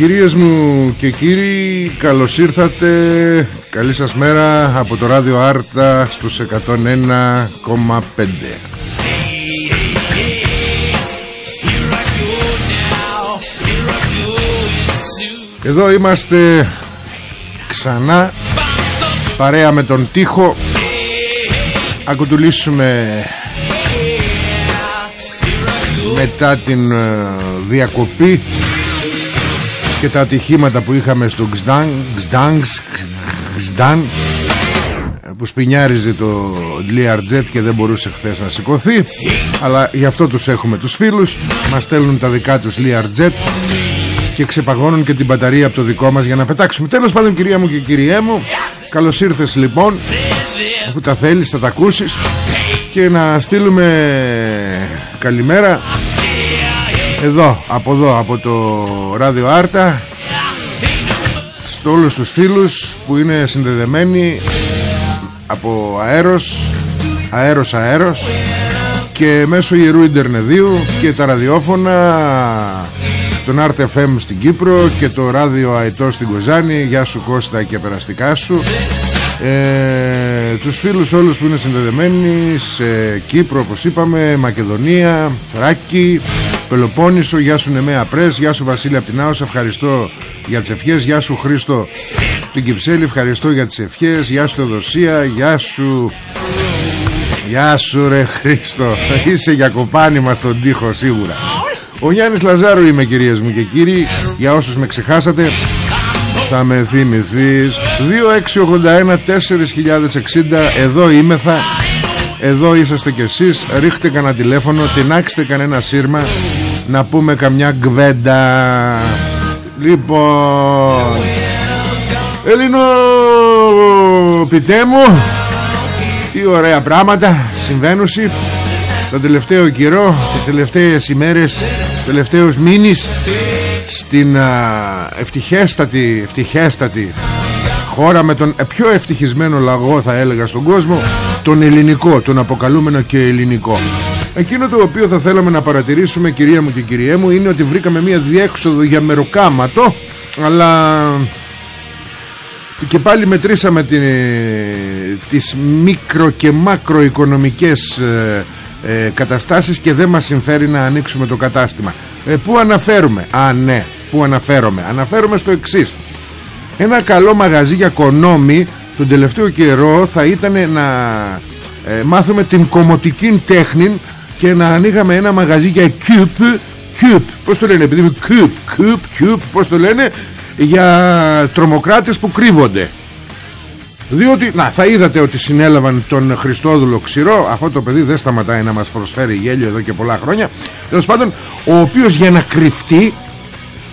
Κυρίες μου και κύριοι καλώς ήρθατε. Καλή σας μέρα από το ράδιο Άρτα στους 101,5 Εδώ είμαστε ξανά παρέα με τον τοίχο Ακουτουλήσουμε μετά την ε, διακοπή και τα ατυχήματα που είχαμε στο Γσδάν, Γσδάν, Γσδάν που σπινιάριζε το Learjet και δεν μπορούσε χθες να σηκωθεί. Αλλά γι' αυτό τους έχουμε τους φίλους. Μας στέλνουν τα δικά τους Learjet και ξεπαγώνουν και την μπαταρία από το δικό μας για να πετάξουμε. Τέλος πάντων κυρία μου και κυριέ μου καλώς ήρθες λοιπόν αφού τα θέλεις θα τα ακούσεις. Και να στείλουμε καλημέρα εδώ, από εδώ, από το ράδιο Άρτα Στο όλους τους φίλους που είναι συνδεδεμένοι από αέρος, αέρος αέρος και μέσω Ιερού Ιντερνεδίου και τα ραδιόφωνα τον Art FM στην Κύπρο και το ράδιο Αετό στην Κοζάνη. Γεια σου Κώστα και περαστικά σου. Ε, τους φίλους όλους που είναι συνδεδεμένοι σε Κύπρο όπως είπαμε Μακεδονία, Θράκη Πελοπόννησο, γεια σου Νεμέα Πρέσ Γεια σου Βασίλη από την Άος, ευχαριστώ για τις ευχές Γεια σου Χρήστο την Κυψέλη, ευχαριστώ για τις ευχές Γεια σου Θεοδοσία, γεια σου. Γεια σου ρε Χρήστο Είσαι για κοπάνι στον τοίχο σίγουρα. Ο Γιάννης Λαζάρου είμαι κυρίες μου και κύριοι Για όσους με ξεχάσατε θα με θυμηθείς. 2681 4060 Εδώ είμαι θα Εδώ είσαστε κι εσείς Ρίχτε κανένα τηλέφωνο Τεινάξτε κανένα σύρμα Να πούμε καμιά γκβέντα Λοιπόν. Ελληνό Πιτέ μου Τι ωραία πράγματα Συμβαίνουσι Το τελευταίο καιρό Τις τελευταίες ημέρες Τους τελευταίους μήνες στην ευτυχέστατη, ευτυχέστατη χώρα με τον πιο ευτυχισμένο λαγό θα έλεγα στον κόσμο τον ελληνικό, τον αποκαλούμενο και ελληνικό εκείνο το οποίο θα θέλαμε να παρατηρήσουμε κυρία μου και κυριέ μου είναι ότι βρήκαμε μια διέξοδο για μεροκάματο αλλά και πάλι μετρήσαμε την, τις μικρο και μακροοικονομικές ε, ε, καταστάσεις και δεν μας συμφέρει να ανοίξουμε το κατάστημα. Ε, Πού αναφέρουμε; Α ναι, πού αναφέρομαι; Αναφέρομαι στο εξής. Ένα καλό μαγαζί για κονόμι Τον τελευταίο καιρό θα ήταν να ε, μάθουμε την κομωτική τέχνη Και να ανοίγαμε ένα μαγαζί για cube Cube, πώς το λένε επειδή cube, cube, cube, πώς το λένε Για τρομοκράτες που κρύβονται. Διότι, να, θα είδατε ότι συνέλαβαν τον Χριστόδουλο Ξηρό Αυτό το παιδί δεν σταματάει να μας προσφέρει γέλιο εδώ και πολλά χρόνια. Τέλος πάντων, ο οποίος για να κρυφτεί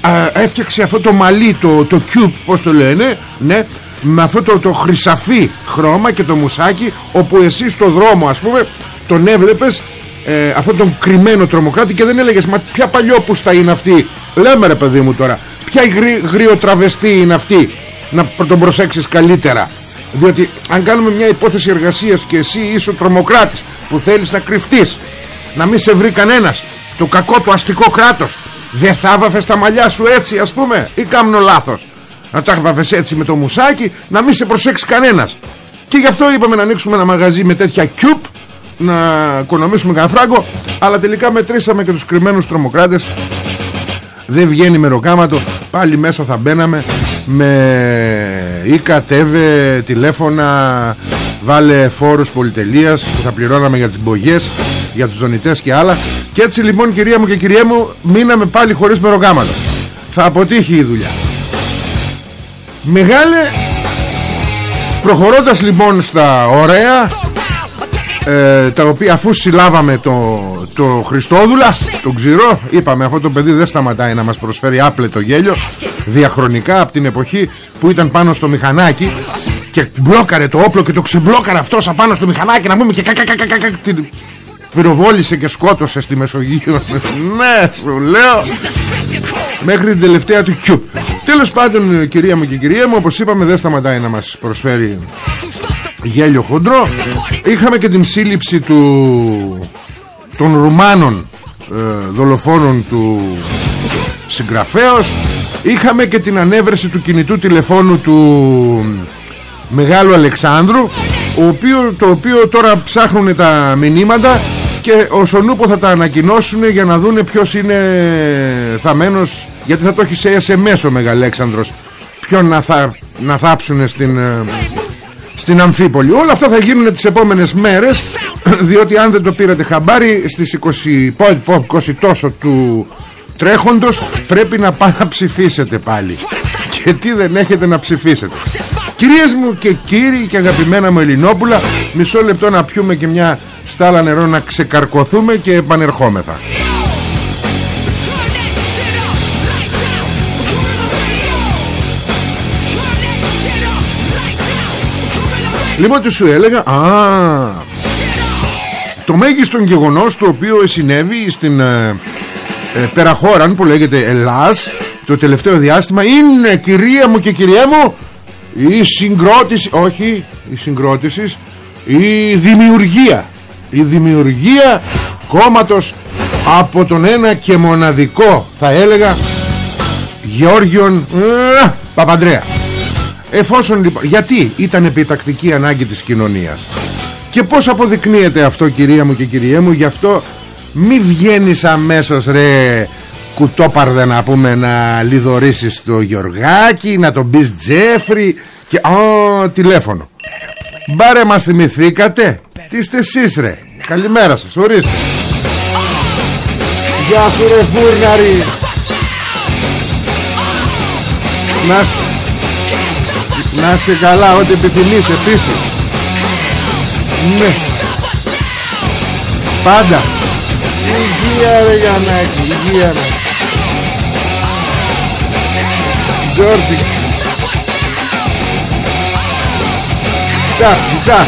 α, Έφτιαξε αυτό το μαλλί, το, το cube, πώς το λένε Ναι, με αυτό το, το χρυσαφί χρώμα και το μουσάκι Όπου εσύ στο δρόμο ας πούμε τον έβλεπες ε, αυτόν τον κρυμμένο τρομοκράτη Και δεν έλεγες, μα ποια παλιόπουστα είναι αυτή λέμε ρε παιδί μου τώρα ποια γρι, είναι αυτή να τον προσέξεις καλύτερα. Διότι αν κάνουμε μια υπόθεση εργασίας και εσύ είσαι ο τρομοκράτης που θέλεις να κρυφτείς να μην σε βρει κανένας το κακό του αστικό κράτος δεν θα βαφες τα μαλλιά σου έτσι ας πούμε ή κάνω λάθος. Να τα βαφες έτσι με το μουσάκι να μην σε προσέξει κανένας. Και γι' αυτό είπαμε να ανοίξουμε ένα μαγαζί με τέτοια κιουπ να οικονομήσουμε κανένα φράγκο αλλά τελικά μετρήσαμε και τους κρυμμένους τρομοκράτες. Δεν βγαίνει με ροκάματο πάλι μέσα θα μπαίναμε με ή κατέβε τηλέφωνα βάλε φόρους πολυτελείας που θα πληρώναμε για τις μπογιές για τους δονητές και άλλα. Και έτσι λοιπόν κυρία μου και κυρία μου μείναμε πάλι χωρίς μεροκάματο. Θα αποτύχει η δουλειά. Μεγάλε προχωρώντας λοιπόν στα ωραία ε, τα οποία αφού συλλάβαμε το, το Χριστόδουλα τον ξηρό είπαμε αυτό το παιδί δεν σταματάει να μας προσφέρει άπλετο γέλιο διαχρονικά από την εποχή που ήταν πάνω στο μηχανάκι και μπλόκαρε το όπλο και το ξεμπλόκαρε αυτός απάνω στο μηχανάκι να πούμε και την πυροβόλησε και σκότωσε στη Μεσογείο. Ναι σου λέω. Μέχρι την τελευταία του κιου. Τέλος πάντων κυρία μου και κυρία μου όπως είπαμε δεν σταματάει να μας προσφέρει γέλιο χοντρό. Είχαμε και την σύλληψη του των Ρουμάνων ε, δολοφόνων του συγγραφέως. Είχαμε και την ανέβρεση του κινητού τηλεφώνου του Μεγάλου Αλεξάνδρου ο οποίο, το οποίο τώρα ψάχνουν τα μηνύματα και ο Σονούπο θα τα ανακοινώσουν για να δούνε ποιος είναι θαμένος γιατί θα το έχει σε SMS ο Μεγαλέξανδρος ποιον να, θα, να θάψουν στην, ε, στην Αμφίπολη. Όλα αυτά θα γίνουν τις επόμενες μέρες διότι αν δεν το πήρατε χαμπάρι στις 20, 20 τόσο του τρέχοντος πρέπει να πάτε να ψηφίσετε πάλι. Και τι δεν έχετε να ψηφίσετε. Κυρίες μου και κύριοι και αγαπημένα μου Ελληνόπουλα Μισό λεπτό να πιούμε και μια στάλα νερό να ξεκαρκωθούμε και επανερχόμεθα Λοιπόν τι σου έλεγα; Α. Το μέγιστο γεγονός το οποίο συνέβη στην ε, ε, Περαχώραν που λέγεται Ελλάς Το τελευταίο διάστημα Είναι κυρία μου και κυρία μου Η συγκρότηση Όχι η συγκρότηση Η δημιουργία Η δημιουργία κόμματος Από τον ένα και μοναδικό Θα έλεγα Γεώργιον ε, Παπαντρέα Εφόσον λοιπόν Γιατί ήταν επιτακτική ανάγκη της κοινωνίας; Και πως αποδεικνύεται αυτό κυρία μου και κυριέ μου Γι' αυτό μη βγαίνεις αμέσως ρε κουτόπαρδε να πούμε να λιδωρήσεις το Γιωργάκη Να τον πεις Τζέφρι Και ο, τηλέφωνο. Μπάρε μας θυμηθήκατε; Τι είστε εσείς ρε; Καλημέρα σας ορίστε. Γεια σου ρε φούρναρη. Να να είσαι καλά ό,τι επιθυμείς επίσης. Ναι. Πάντα. Υγεία ρε Γιαννάκη Υγεία ρε. Τζόρτζι. Στά, στά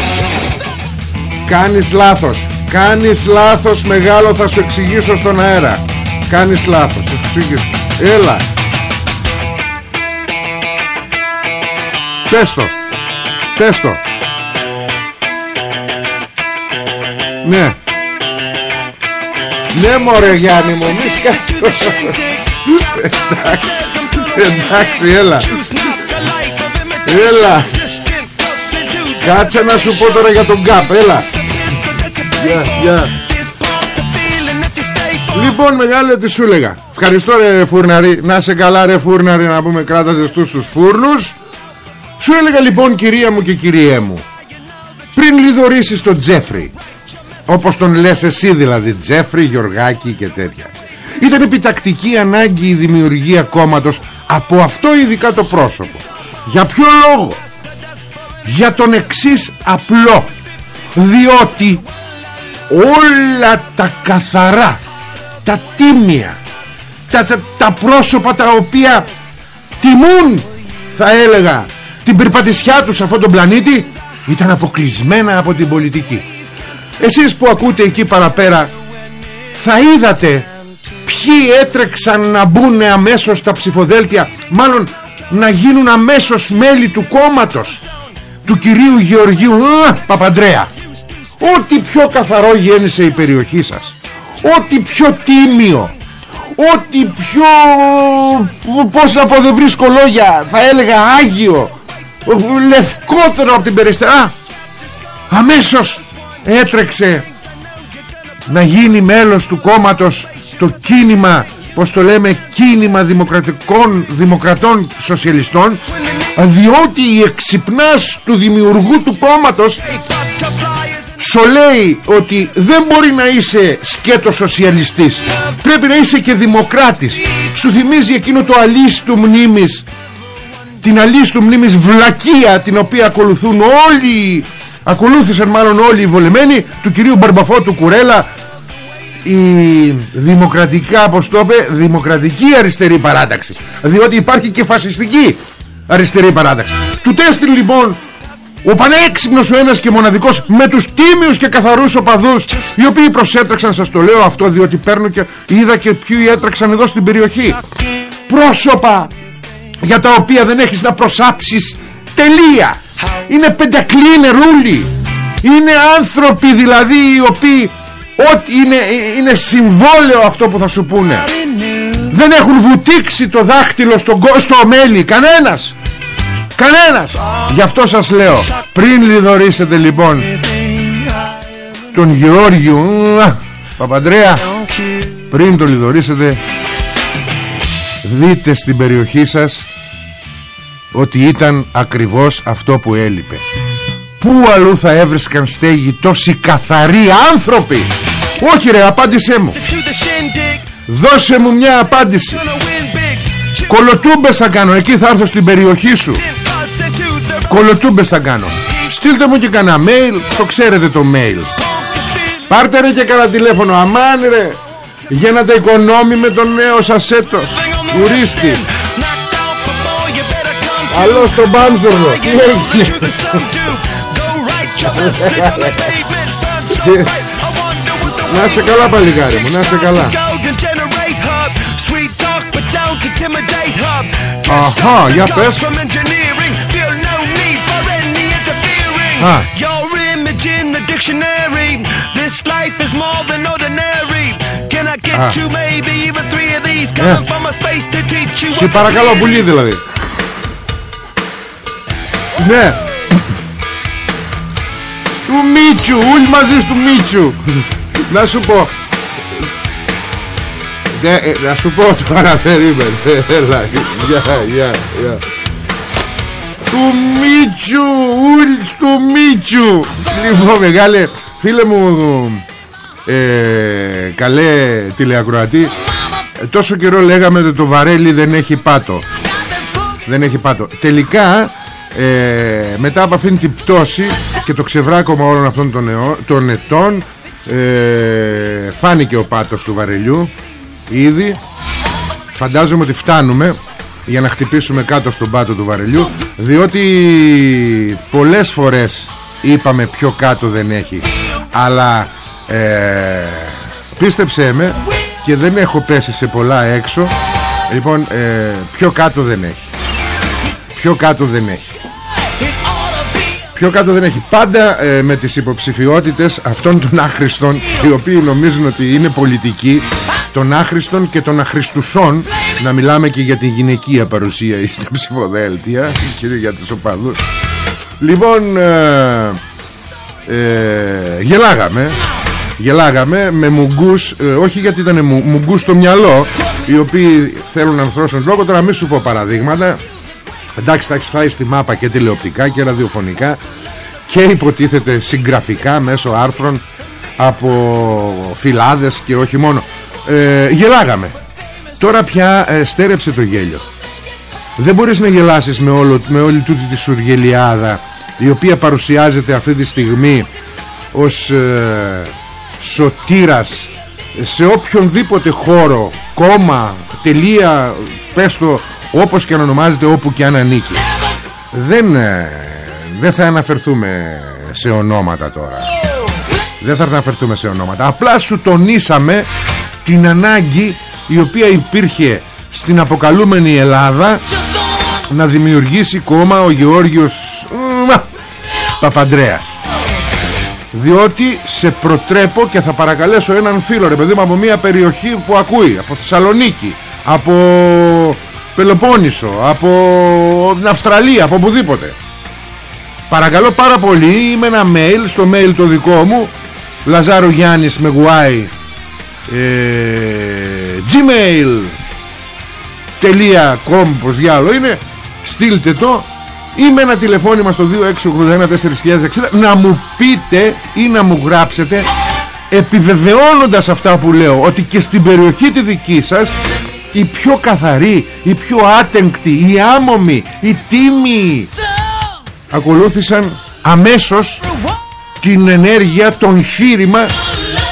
Κάνεις λάθος. Κάνεις λάθος μεγάλο θα σου εξηγήσω στον αέρα. Κάνεις λάθος Εξηγήσω Έλα Πες το. Πες το. Ναι. Ναι μωρέ Γιάννη μου Μη σκάτσω. Εντάξει. Έλα. Έλα. Κάτσε να σου πω τώρα για τον ΚΑΠ Έλα. Γεια γεια. Λοιπόν μεγάλε τι σου έλεγα. Ευχαριστώ ρε φούρναρη. Να σε καλά ρε φούρναρη να πούμε κράταζες στους τους φούρνους σου έλεγα λοιπόν κυρία μου και κυριέ μου Πριν λιδωρήσεις τον Τζέφρι Όπως τον λες εσύ δηλαδή Τζέφρι, Γιωργάκη και τέτοια Ήταν επιτακτική ανάγκη η δημιουργία κόμματος Από αυτό ειδικά το πρόσωπο. Για ποιο λόγο; Για τον εξής απλό. Διότι Όλα τα καθαρά Τα τίμια τα, τα, τα πρόσωπα τα οποία τιμούν θα έλεγα την περπατησιά τους σε αυτόν τον πλανήτη ήταν αποκλεισμένα από την πολιτική. Εσείς που ακούτε εκεί παραπέρα θα είδατε ποιοι ποιοι έτρεξαν να μπουν αμέσως στα ψηφοδέλτια μάλλον να γίνουν αμέσως μέλη του κόμματος του κυρίου Γεωργίου α, Παπαντρέα. Ό,τι πιο καθαρό γέννησε η περιοχή σας ό,τι πιο τίμιο ό,τι πιο πως από δεν βρίσκω λόγια θα έλεγα άγιο λευκότερο από την περιστερά αμέσως έτρεξε να γίνει μέλος του κόμματος το κίνημα πως το λέμε κίνημα δημοκρατικών δημοκρατών σοσιαλιστών διότι η εξυπνάς του δημιουργού του κόμματος σου λέει ότι δεν μπορεί να είσαι σκέτος σοσιαλιστής. Πρέπει να είσαι και δημοκράτης. Σου θυμίζει εκείνο το αλής του μνήμης την αλής του μνήμης βλακεία την οποία ακολουθούν όλοι ακολούθησαν μάλλον όλοι οι βολεμένοι του κυρίου Μπαρμπαφώτου Κουρέλα η δημοκρατικά όπως το είπε δημοκρατική αριστερή παράταξη. Διότι υπάρχει και φασιστική αριστερή παράταξη. Του τέστην λοιπόν ο πανέξυπνος ο ένας και μοναδικός με τους τίμιους και καθαρούς οπαδούς οι οποίοι προσέτρεξαν σας το λέω αυτό διότι παίρνω και είδα και ποιοι έτρεξαν εδώ στην περιοχή. Πρόσωπα για τα οποία δεν έχεις να προσάψεις τελεία. Είναι πεντακλίνερούλοι είναι άνθρωποι δηλαδή οι οποίοι Ό,τι είναι, είναι συμβόλαιο αυτό που θα σου πούνε. Δεν έχουν βουτήξει το δάχτυλο στο, στο μέλι Κανένας. Κανένας. Γι' αυτό σας λέω Πριν λιδωρήσετε λοιπόν Τον Γεώργιο Παπαντρέα Πριν τον λιδωρήσετε Δείτε στην περιοχή σας Ότι ήταν ακριβώς αυτό που έλειπε. Πού αλλού θα έβρισκαν στέγη τόσοι καθαροί άνθρωποι; Όχι ρε απάντησέ μου. Δώσε μου μια απάντηση. Κολοτούμπες θα κάνω Εκεί θα έρθω στην περιοχή σου. Κολοτούμπες θα κάνω. Στείλτε μου και κανένα mail Το ξέρετε το mail. Πάρτε ρε και κανένα τηλέφωνο. Αμάν ρε Γίνατε οικονόμοι με τον νέο σας έτος. Ουρίστη Καλό στον Μπάμζορδο Τι έγινε να σε καλά παλιγάρι μου, να σε καλά Αχα, για πες Α. Σε παρακαλώ πουλί δηλαδή Ναι. Του Μίτσου Ούλοι μαζί του Μίτσου. Να σου πω. Ναι, ε, Να σου πω τώρα περίμενε Έλα Γεια γεια γεια. Του Μίτσου Ουλ του Μίτσου. Λοιπόν μεγάλε Φίλε μου ε, Καλέ τηλεακροατή ε, Τόσο καιρό λέγαμε ότι το βαρέλι δεν έχει πάτο. Δεν έχει πάτο. Τελικά ε, μετά από αυτήν την πτώση και το ξεβράκωμα όλων αυτών των, των ετών ε, φάνηκε ο πάτος του βαρελιού. Ήδη φαντάζομαι ότι φτάνουμε για να χτυπήσουμε κάτω στον πάτο του βαρελιού διότι πολλές φορές είπαμε πιο κάτω δεν έχει αλλά ε, πίστεψέ με και δεν έχω πέσει σε πολλά έξω. Λοιπόν ε, πιο κάτω δεν έχει πιο κάτω δεν έχει Πιο κάτω δεν έχει πάντα ε, με τις υποψηφιότητες αυτών των άχρηστων οι οποίοι νομίζουν ότι είναι πολιτικοί των άχρηστων και των αχρηστουσών. Να μιλάμε και για την γυναικεία παρουσία στα ψηφοδέλτια και για τους οπαδούς λοιπόν ε, ε, γελάγαμε γελάγαμε με μουγκούς ε, όχι γιατί ήταν μου, μουγκούς στο μυαλό οι οποίοι θέλουν να ανθρώσουν λόγο. Τώρα μην σου πω παραδείγματα Εντάξει θα έχεις φάει στη μάπα και τηλεοπτικά και ραδιοφωνικά και υποτίθεται συγγραφικά μέσω άρθρων από φυλάδες και όχι μόνο. Ε, Γελάγαμε. Τώρα πια ε, στέρεψε το γέλιο. Δεν μπορείς να γελάσεις με, όλο, με όλη τούτη τη σουργελιάδα Η οποία παρουσιάζεται αυτή τη στιγμή Ως ε, σωτήρας Σε οποιονδήποτε χώρο Κόμμα, τελεία Πες το όπως και αν ονομάζεται όπου και αν ανήκει. Δεν, ε, δεν θα αναφερθούμε σε ονόματα τώρα. Δεν θα αναφερθούμε σε ονόματα. Απλά σου τονίσαμε την ανάγκη η οποία υπήρχε στην αποκαλούμενη Ελλάδα να δημιουργήσει κόμμα ο Γεώργιος Παπαντρέας. Διότι σε προτρέπω και θα παρακαλέσω έναν φίλο ρε παιδί μου από μια περιοχή που ακούει από Θεσσαλονίκη από Πελοπόννησο από Αυστραλία από οπουδήποτε. Παρακαλώ πάρα πολύ με ένα mail στο mail το δικό μου Λαζάρο Γιάννης με γουάι ε, gmail.com πως διάλογο είναι στείλτε το. Ή με ένα τηλεφώνημα στο 2681 να μου πείτε ή να μου γράψετε επιβεβαιώνοντας αυτά που λέω ότι και στην περιοχή τη δική σας οι πιο καθαροί, οι πιο άτεγκτοι, οι άμομοι, οι τίμοι ακολούθησαν αμέσως την ενέργεια, τον χείρημα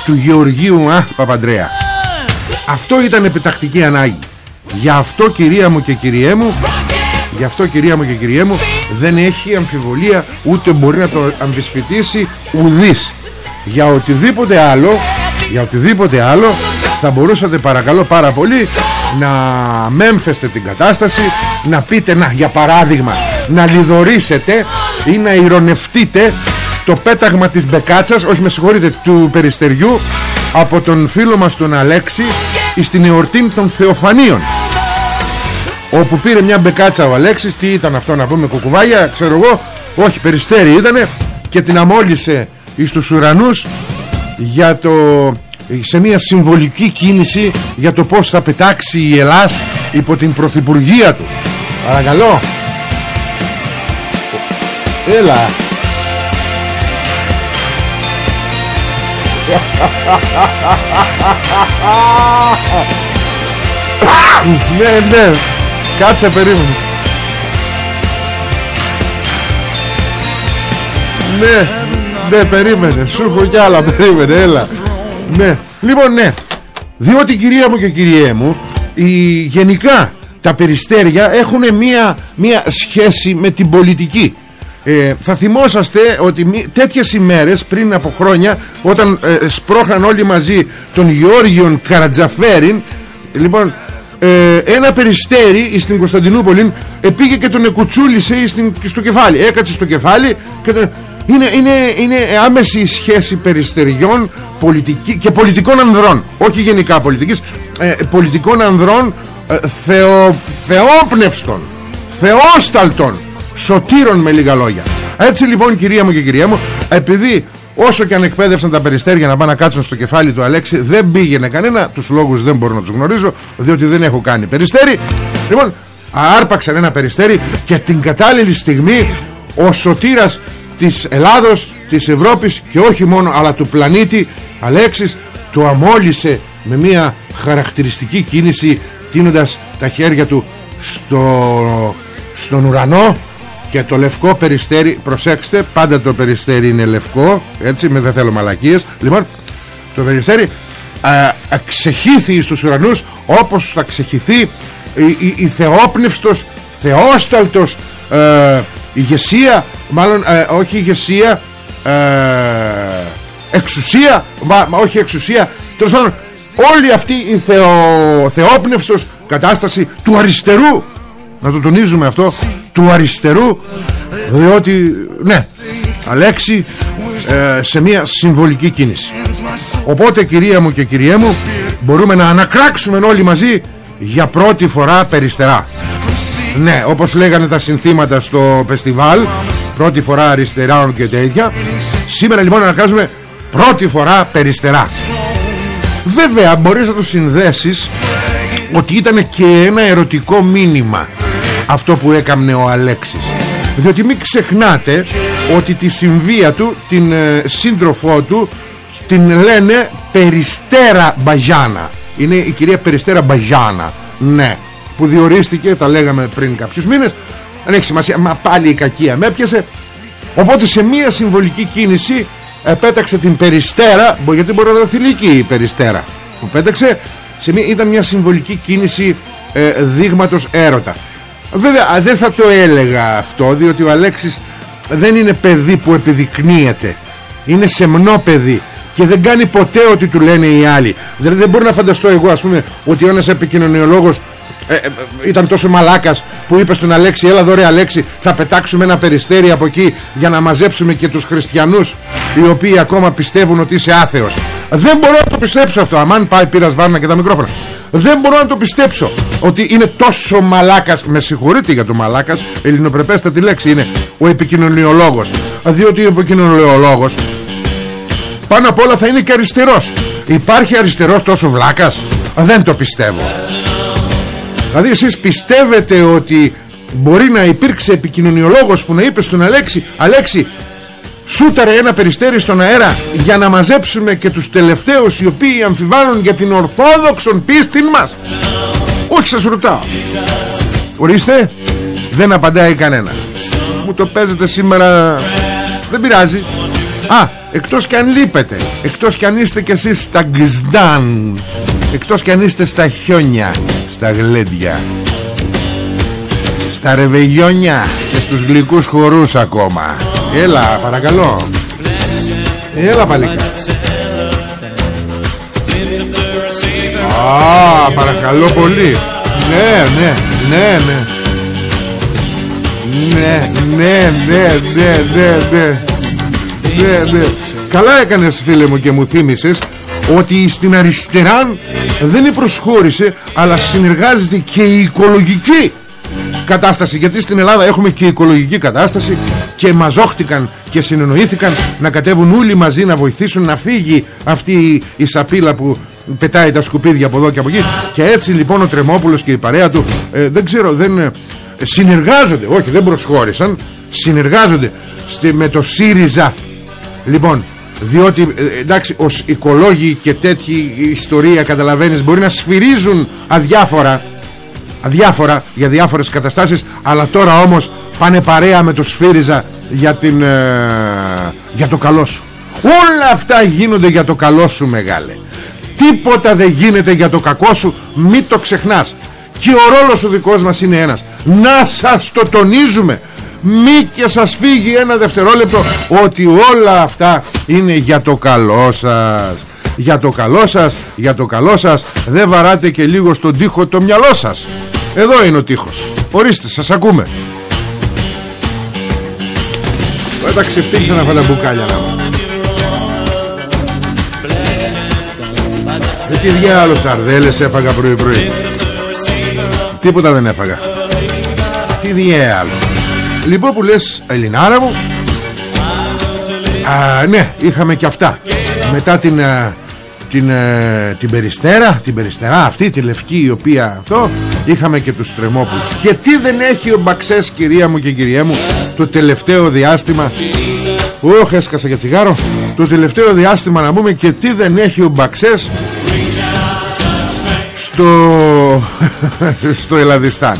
του Γεωργίου Α, Παπαντρέα. Αυτό ήταν επιτακτική ανάγκη. Γι' αυτό κυρία μου και κυριέ μου γι' αυτό κυρία μου και κυριέ μου δεν έχει αμφιβολία ούτε μπορεί να το αμφισφητήσει ουδής. Για οτιδήποτε άλλο για οτιδήποτε άλλο θα μπορούσατε παρακαλώ πάρα πολύ να μέμφεστε την κατάσταση να πείτε να για παράδειγμα να λιδωρήσετε ή να ηρωνευτείτε το πέταγμα της Μπεκάτσας όχι με συγχωρείτε του Περιστεριού από τον φίλο μας τον Αλέξη στην εορτή των Θεοφανίων. Όπου πήρε μια μπεκάτσα ο Αλέξης τι ήταν αυτό να πούμε κουκουβάγια ξέρω εγώ όχι περιστέρι ήτανε και την αμόλυσε εις τους ουρανούς για το σε μια συμβολική κίνηση για το πως θα πετάξει η Ελλάς υπό την πρωθυπουργία του. Παρακαλώ. Έλα. Ναι ναι. Κάτσε περίμενε. Ναι Ναι περίμενε. Σου έχω κι άλλα περίμενε. Έλα Ναι. Λοιπόν ναι. Διότι κυρία μου και κυριέ μου η, Γενικά τα περιστέρια έχουν μία, μία σχέση με την πολιτική. Ε, θα θυμόσαστε ότι τέτοιες ημέρες πριν από χρόνια όταν ε, σπρώχναν όλοι μαζί τον Γεώργιον Καρατζαφέριν λοιπόν ε, ένα περιστέρι στην Κωνσταντινούπολη πήγε και τον εκουτσούλησε στο κεφάλι. Έκατσε στο κεφάλι και είναι, είναι, είναι άμεση σχέση περιστεριών πολιτική, και πολιτικών ανδρών όχι γενικά πολιτικής. Ε, πολιτικών ανδρών ε, θεο, θεόπνευστων θεόσταλτων σωτήρων με λίγα λόγια. Έτσι λοιπόν κυρία μου και κυρία μου επειδή Όσο και αν εκπαίδευσαν τα περιστέρια να πάνε να κάτσουν στο κεφάλι του Αλέξη Δεν πήγαινε κανένα Τους λόγους δεν μπορώ να τους γνωρίζω Διότι δεν έχω κάνει περιστέρι. Λοιπόν άρπαξαν ένα περιστέρι Και την κατάλληλη στιγμή Ο σωτήρας της Ελλάδος Της Ευρώπης και όχι μόνο Αλλά του πλανήτη. Αλέξης Το αμόλυσε με μια χαρακτηριστική κίνηση Τίνοντας τα χέρια του στο, στον ουρανό. Και το λευκό περιστέρι προσέξτε πάντα το περιστέρι είναι λευκό έτσι με δεν θέλω μαλακίες. Λοιπόν το περιστέρι α, ξεχύθη στους ουρανούς όπως θα ξεχυθεί η, η, η θεόπνευστος θεόσταλτος ε, ηγεσία μάλλον ε, όχι ηγεσία ε, εξουσία μα, μα, όχι εξουσία τέλος πάντων όλη αυτή η θεο, θεόπνευστος κατάσταση του αριστερού να το τονίζουμε αυτό του αριστερού διότι ναι Αλέξη ε, σε μια συμβολική κίνηση. Οπότε κυρία μου και κυρία μου μπορούμε να ανακράξουμε όλοι μαζί για πρώτη φορά περιστερά ναι όπως λέγανε τα συνθήματα στο φεστιβάλ πρώτη φορά αριστερά και τέτοια. Σήμερα λοιπόν ανακράξουμε πρώτη φορά περιστερά. Βέβαια μπορείς να το συνδέσεις ότι ήταν και ένα ερωτικό μήνυμα αυτό που έκαμνε ο Αλέξης. Διότι μην ξεχνάτε ότι τη συμβία του την ε, σύντροφό του την λένε Περιστέρα Μπαγιάνα. Είναι η κυρία Περιστέρα Μπαγιάνα. Ναι που διορίστηκε τα λέγαμε πριν κάποιους μήνες. Δεν έχει σημασία μα πάλι η κακία με έπιασε. Οπότε σε μια συμβολική κίνηση επέταξε την Περιστέρα. Γιατί μπορεί να θηλυκή η Περιστέρα που πέταξε. Σε μια, ήταν μια συμβολική κίνηση ε, δείγματος έρωτα. Βέβαια δεν θα το έλεγα αυτό Διότι ο Αλέξης δεν είναι παιδί που επιδεικνύεται. Είναι σεμνό παιδί και δεν κάνει ποτέ ό,τι του λένε οι άλλοι. Δηλαδή δεν μπορώ να φανταστώ εγώ ας πούμε ότι ο ένας επικοινωνιολόγος ε, ε, ήταν τόσο μαλάκας που είπε στον Αλέξη έλα δωρε Αλέξη θα πετάξουμε ένα περιστέρι από εκεί για να μαζέψουμε και τους χριστιανούς οι οποίοι ακόμα πιστεύουν ότι είσαι άθεος δεν μπορώ να το πιστέψω αυτό. Αμάν πάει πήρας βάρνα και τα μικρόφωνα. Δεν μπορώ να το πιστέψω ότι είναι τόσο μαλάκας με συγχωρείτε για το μαλάκας ελληνοπρεπέστατη λέξη είναι ο επικοινωνιολόγος. Διότι ο επικοινωνιολόγος πάνω απ' όλα θα είναι και αριστερός. Υπάρχει αριστερός τόσο βλάκας; Δεν το πιστεύω Δηλαδή εσείς πιστεύετε ότι μπορεί να υπήρξε επικοινωνιολόγος που να είπε στον Αλέξη Αλέξη σούταρε ένα περιστέρι στον αέρα για να μαζέψουμε και τους τελευταίους οι οποίοι αμφιβάλλουν για την ορθόδοξον πίστη μας όχι σας ρωτάω. Ορίστε δεν απαντάει κανένας. Μου το παίζετε σήμερα. Δεν πειράζει. Α εκτός κι αν λείπετε εκτός κι αν είστε κι εσείς στα γκζδάν εκτός κι αν είστε στα χιόνια στα γλέντια στα ρεβεγιόνια και στους γλυκούς χορούς ακόμα. Έλα παρακαλώ. Έλα παλίκα Α, παρακαλώ πολύ. Ναι, ναι, ναι, ναι. Ναι, ναι, ναι, ναι, ναι, ναι. Ναι, ναι. Καλά έκανες φίλε μου και μου θύμισες Ότι στην αριστερά δεν προσχώρησε Αλλά συνεργάζεται και η οικολογική κατάσταση. Γιατί στην Ελλάδα έχουμε και οικολογική κατάσταση και μαζόχτηκαν και συνεννοήθηκαν να κατέβουν όλοι μαζί να βοηθήσουν να φύγει αυτή η σαπίλα που πετάει τα σκουπίδια από εδώ και από εκεί. Και έτσι λοιπόν ο Τρεμόπουλος και η παρέα του ε, δεν ξέρω δεν ε, συνεργάζονται. Όχι δεν προσχώρησαν συνεργάζονται στη, με το ΣΥΡΙΖΑ. Λοιπόν διότι ε, εντάξει ως οικολόγοι και τέτοιοι ιστορία καταλαβαίνεις μπορεί να σφυρίζουν αδιάφορα αδιάφορα για διάφορες καταστάσεις αλλά τώρα όμως πάνε παρέα με το σφύριζα για, την, για το καλό σου. Όλα αυτά γίνονται για το καλό σου μεγάλε. Τίποτα δεν γίνεται για το κακό σου μη το ξεχνάς. Και ο ρόλος ο δικός μας είναι ένας. Να σας το τονίζουμε μη και σας φύγει ένα δευτερόλεπτο ότι όλα αυτά είναι για το καλό σας. Για το καλό σας για το καλό σας. Δεν βαράτε και λίγο στον τοίχο το μυαλό σας. Εδώ είναι ο τείχος ορίστε σας ακούμε. Δεν τα ξεφτύξαν αυτά τα μπουκάλια να Δεν τι διάλο σαρδέλες έφαγα πρωί πρωί Τίποτα δεν έφαγα. Τι διάλο Λοιπόν που λες Ελληνάρα μου. Α, Ναι είχαμε και αυτά. Μετά την την, την Περιστέρα Την Περιστερά αυτή τη λευκή η οποία αυτό Είχαμε και τους Τρεμόπουλους. Και τι δεν έχει ο Μπαξές κυρία μου και κυρία μου Το τελευταίο διάστημα. Ωχ έσκασα για τσιγάρο. Το τελευταίο διάστημα να πούμε Και τι δεν έχει ο Μπαξές στο, στο Ελλαδιστάν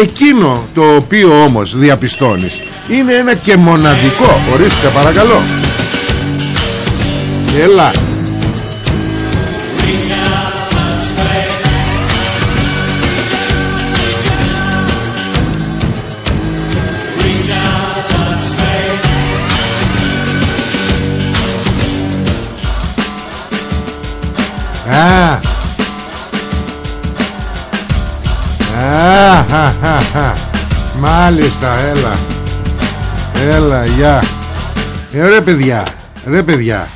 Εκείνο το οποίο όμως διαπιστώνεις Είναι ένα και μοναδικό. Ορίστε παρακαλώ. Έλα Μάλιστα έλα. Έλα γεια. Ε, Ρε παιδιά Ρε παιδιά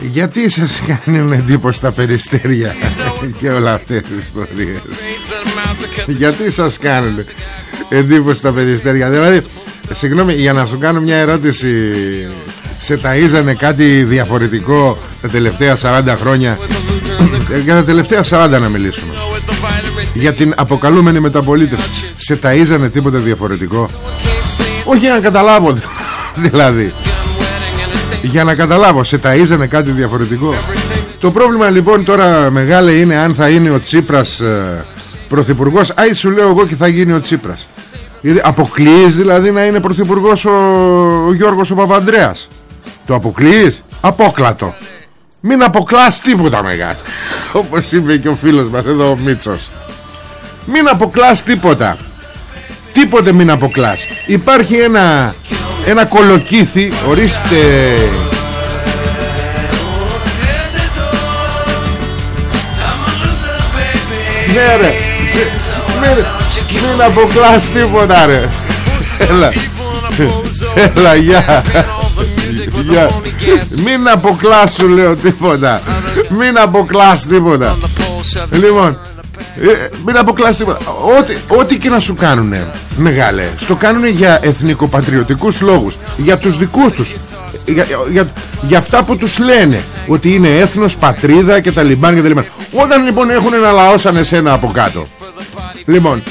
γιατί σας κάνουν εντύπωση τα περιστέρια και όλα αυτές τις ιστορίες; Γιατί σας κάνουν εντύπωση τα περιστέρια; Δηλαδή, συγγνώμη, για να σου κάνω μια ερώτηση. Σε ταΐζανε κάτι διαφορετικό τα τελευταία 40 χρόνια; Για τα τελευταία 40 να μιλήσουμε για την αποκαλούμενη μεταπολίτευση. Σε ταΐζανε τίποτε διαφορετικό. Όχι για να καταλάβω δηλαδή. Για να καταλάβω σε ταΐζανε κάτι διαφορετικό. Το πρόβλημα λοιπόν τώρα μεγάλο είναι αν θα είναι ο Τσίπρας ε, πρωθυπουργός. Άι σου λέω εγώ και θα γίνει ο Τσίπρας. Αποκλείεις δηλαδή να είναι πρωθυπουργός ο, ο Γιώργος ο Παπανδρέας; Το αποκλείεις; Απόκλατο. Μην αποκλάς τίποτα μεγάλο όπως είπε και ο φίλος μας εδώ ο Μίτσος μην αποκλάς τίποτα. Τίποτε μην αποκλάς. Υπάρχει ένα Ένα κολοκύθι Ορίστε. Ναι ρε. Μην, μην αποκλάς τίποτα ρε. Έλα. Έλα γεια. Μην αποκλάς σου λέω τίποτα. Μην αποκλάς τίποτα. Λοιπόν ε, μην αποκλάς τίποτα. Ό,τι, ό,τι και να σου κάνουνε Μεγάλε Στο κάνουνε για εθνικοπατριωτικούς λόγους Για τους δικούς τους. Για, για, για αυτά που τους λένε Ότι είναι έθνος, πατρίδα και τα λιμπάν και τα λιμπάν. Όταν λοιπόν έχουν ένα λαό σαν εσένα από κάτω Λοιπόν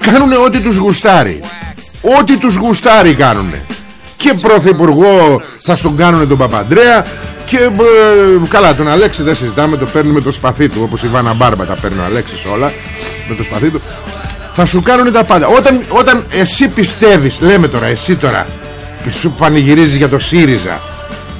Κάνουνε ό,τι τους γουστάρει. Ό,τι τους γουστάρει κάνουνε. Και πρωθυπουργό θα στον κάνουνε τον Παπαντρέα και ε, καλά τον Αλέξη δεν συζητάμε Το παίρνει με το σπαθί του Όπως η Βάνα Μπάρμπα τα παίρνει ο Αλέξης όλα Με το σπαθί του. Θα σου κάνουν τα πάντα. Όταν, όταν εσύ πιστεύεις Λέμε τώρα εσύ τώρα Σου πανηγυρίζεις για το ΣΥΡΙΖΑ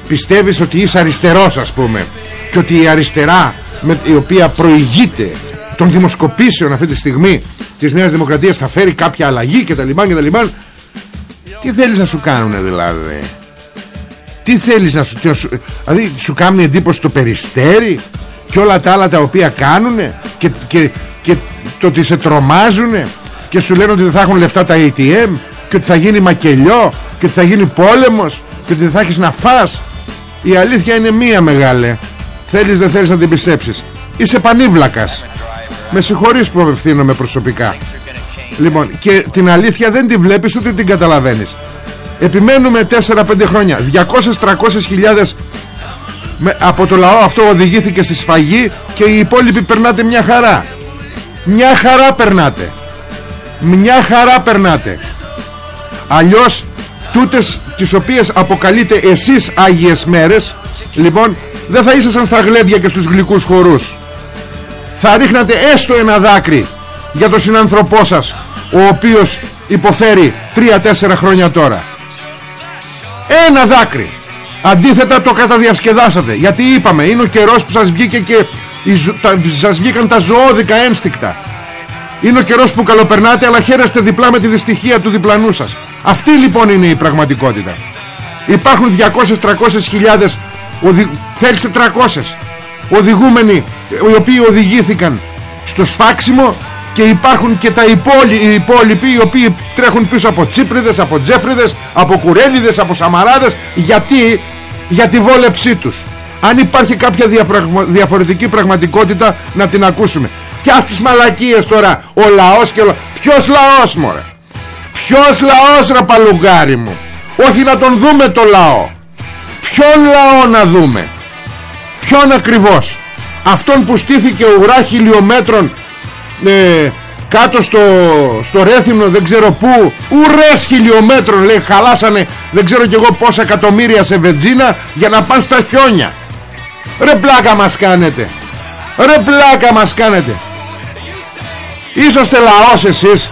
Πιστεύεις ότι είσαι αριστερός ας πούμε Και ότι η αριστερά με, Η οποία προηγείται Των δημοσκοπήσεων αυτή τη στιγμή Της Νέας Δημοκρατίας θα φέρει κάποια αλλαγή Και τα λιμάν και τα λιμάν Τι θέλεις να σου κάνουν δηλαδή; Τι θέλεις να σου... Δηλαδή σου κάνει εντύπωση το περιστέρι Και όλα τα άλλα τα οποία κάνουνε Και, και, και το ότι σε τρομάζουνε Και σου λένε ότι δεν θα έχουν λεφτά τα ATM Και ότι θα γίνει μακελιό Και ότι θα γίνει πόλεμος Και ότι δεν θα έχεις να φας. Η αλήθεια είναι μία μεγάλη Θέλεις δεν θέλεις να την πιστέψεις. Είσαι πανίβλακας. Με συγχωρείς που απευθύνομαι προσωπικά. Λοιπόν και την αλήθεια δεν την βλέπεις ούτε την καταλαβαίνεις Επιμένουμε 4-5 χρόνια. 200-300 χιλιάδες από το λαό αυτό οδηγήθηκε στη σφαγή και οι υπόλοιποι περνάτε μια χαρά. Μια χαρά περνάτε. Μια χαρά περνάτε. Αλλιώς τούτες τις οποίες αποκαλείτε εσείς Άγιες Μέρες λοιπόν δεν θα ήσασταν στα γλέντια και στους γλυκούς χορούς. Θα ρίχνατε έστω ένα δάκρυ για τον συνανθρωπό σας ο οποίος υποφέρει 3-4 χρόνια τώρα ένα δάκρυ. Αντίθετα το καταδιασκεδάσατε. Γιατί είπαμε είναι ο καιρός που σας βγήκε και Σας βγήκαν τα ζωώδικα ένστικτα. Είναι ο καιρός που καλοπερνάτε Αλλά χαίρεστε διπλά με τη δυστυχία του διπλανού σας. Αυτή λοιπόν είναι η πραγματικότητα. Υπάρχουν 200-300 χιλιάδες οδη... 300 Οδηγούμενοι Οι οποίοι οδηγήθηκαν Στο σφάξιμο και υπάρχουν και τα υπόλοι, οι υπόλοιποι οι οποίοι τρέχουν πίσω από τσίπριδες, από τζέφριδες, από κουρέλιδες, από σαμαράδες γιατί; Για τη βόλεψή τους. Αν υπάρχει κάποια διαφορετική πραγματικότητα να την ακούσουμε. Και αυτές τις μαλακίες τώρα ο λαός και ο... Ποιος λαός μωρέ; Ποιος λαός ρε παλουγάρι μου; Όχι να τον δούμε το λαό. Ποιον λαό να δούμε; Ποιον ακριβώς; Αυτόν που στήθηκε ουρά χιλιόμετρων ε, κάτω στο, στο Ρέθυμνο δεν ξέρω πού ουρές χιλιόμετρων λέει χαλάσανε δεν ξέρω κι εγώ πόσα εκατομμύρια σε βενζίνα για να πάνε στα χιόνια. Ρε πλάκα μας κάνετε. Ρε πλάκα μας κάνετε. Είσαστε λαός εσείς.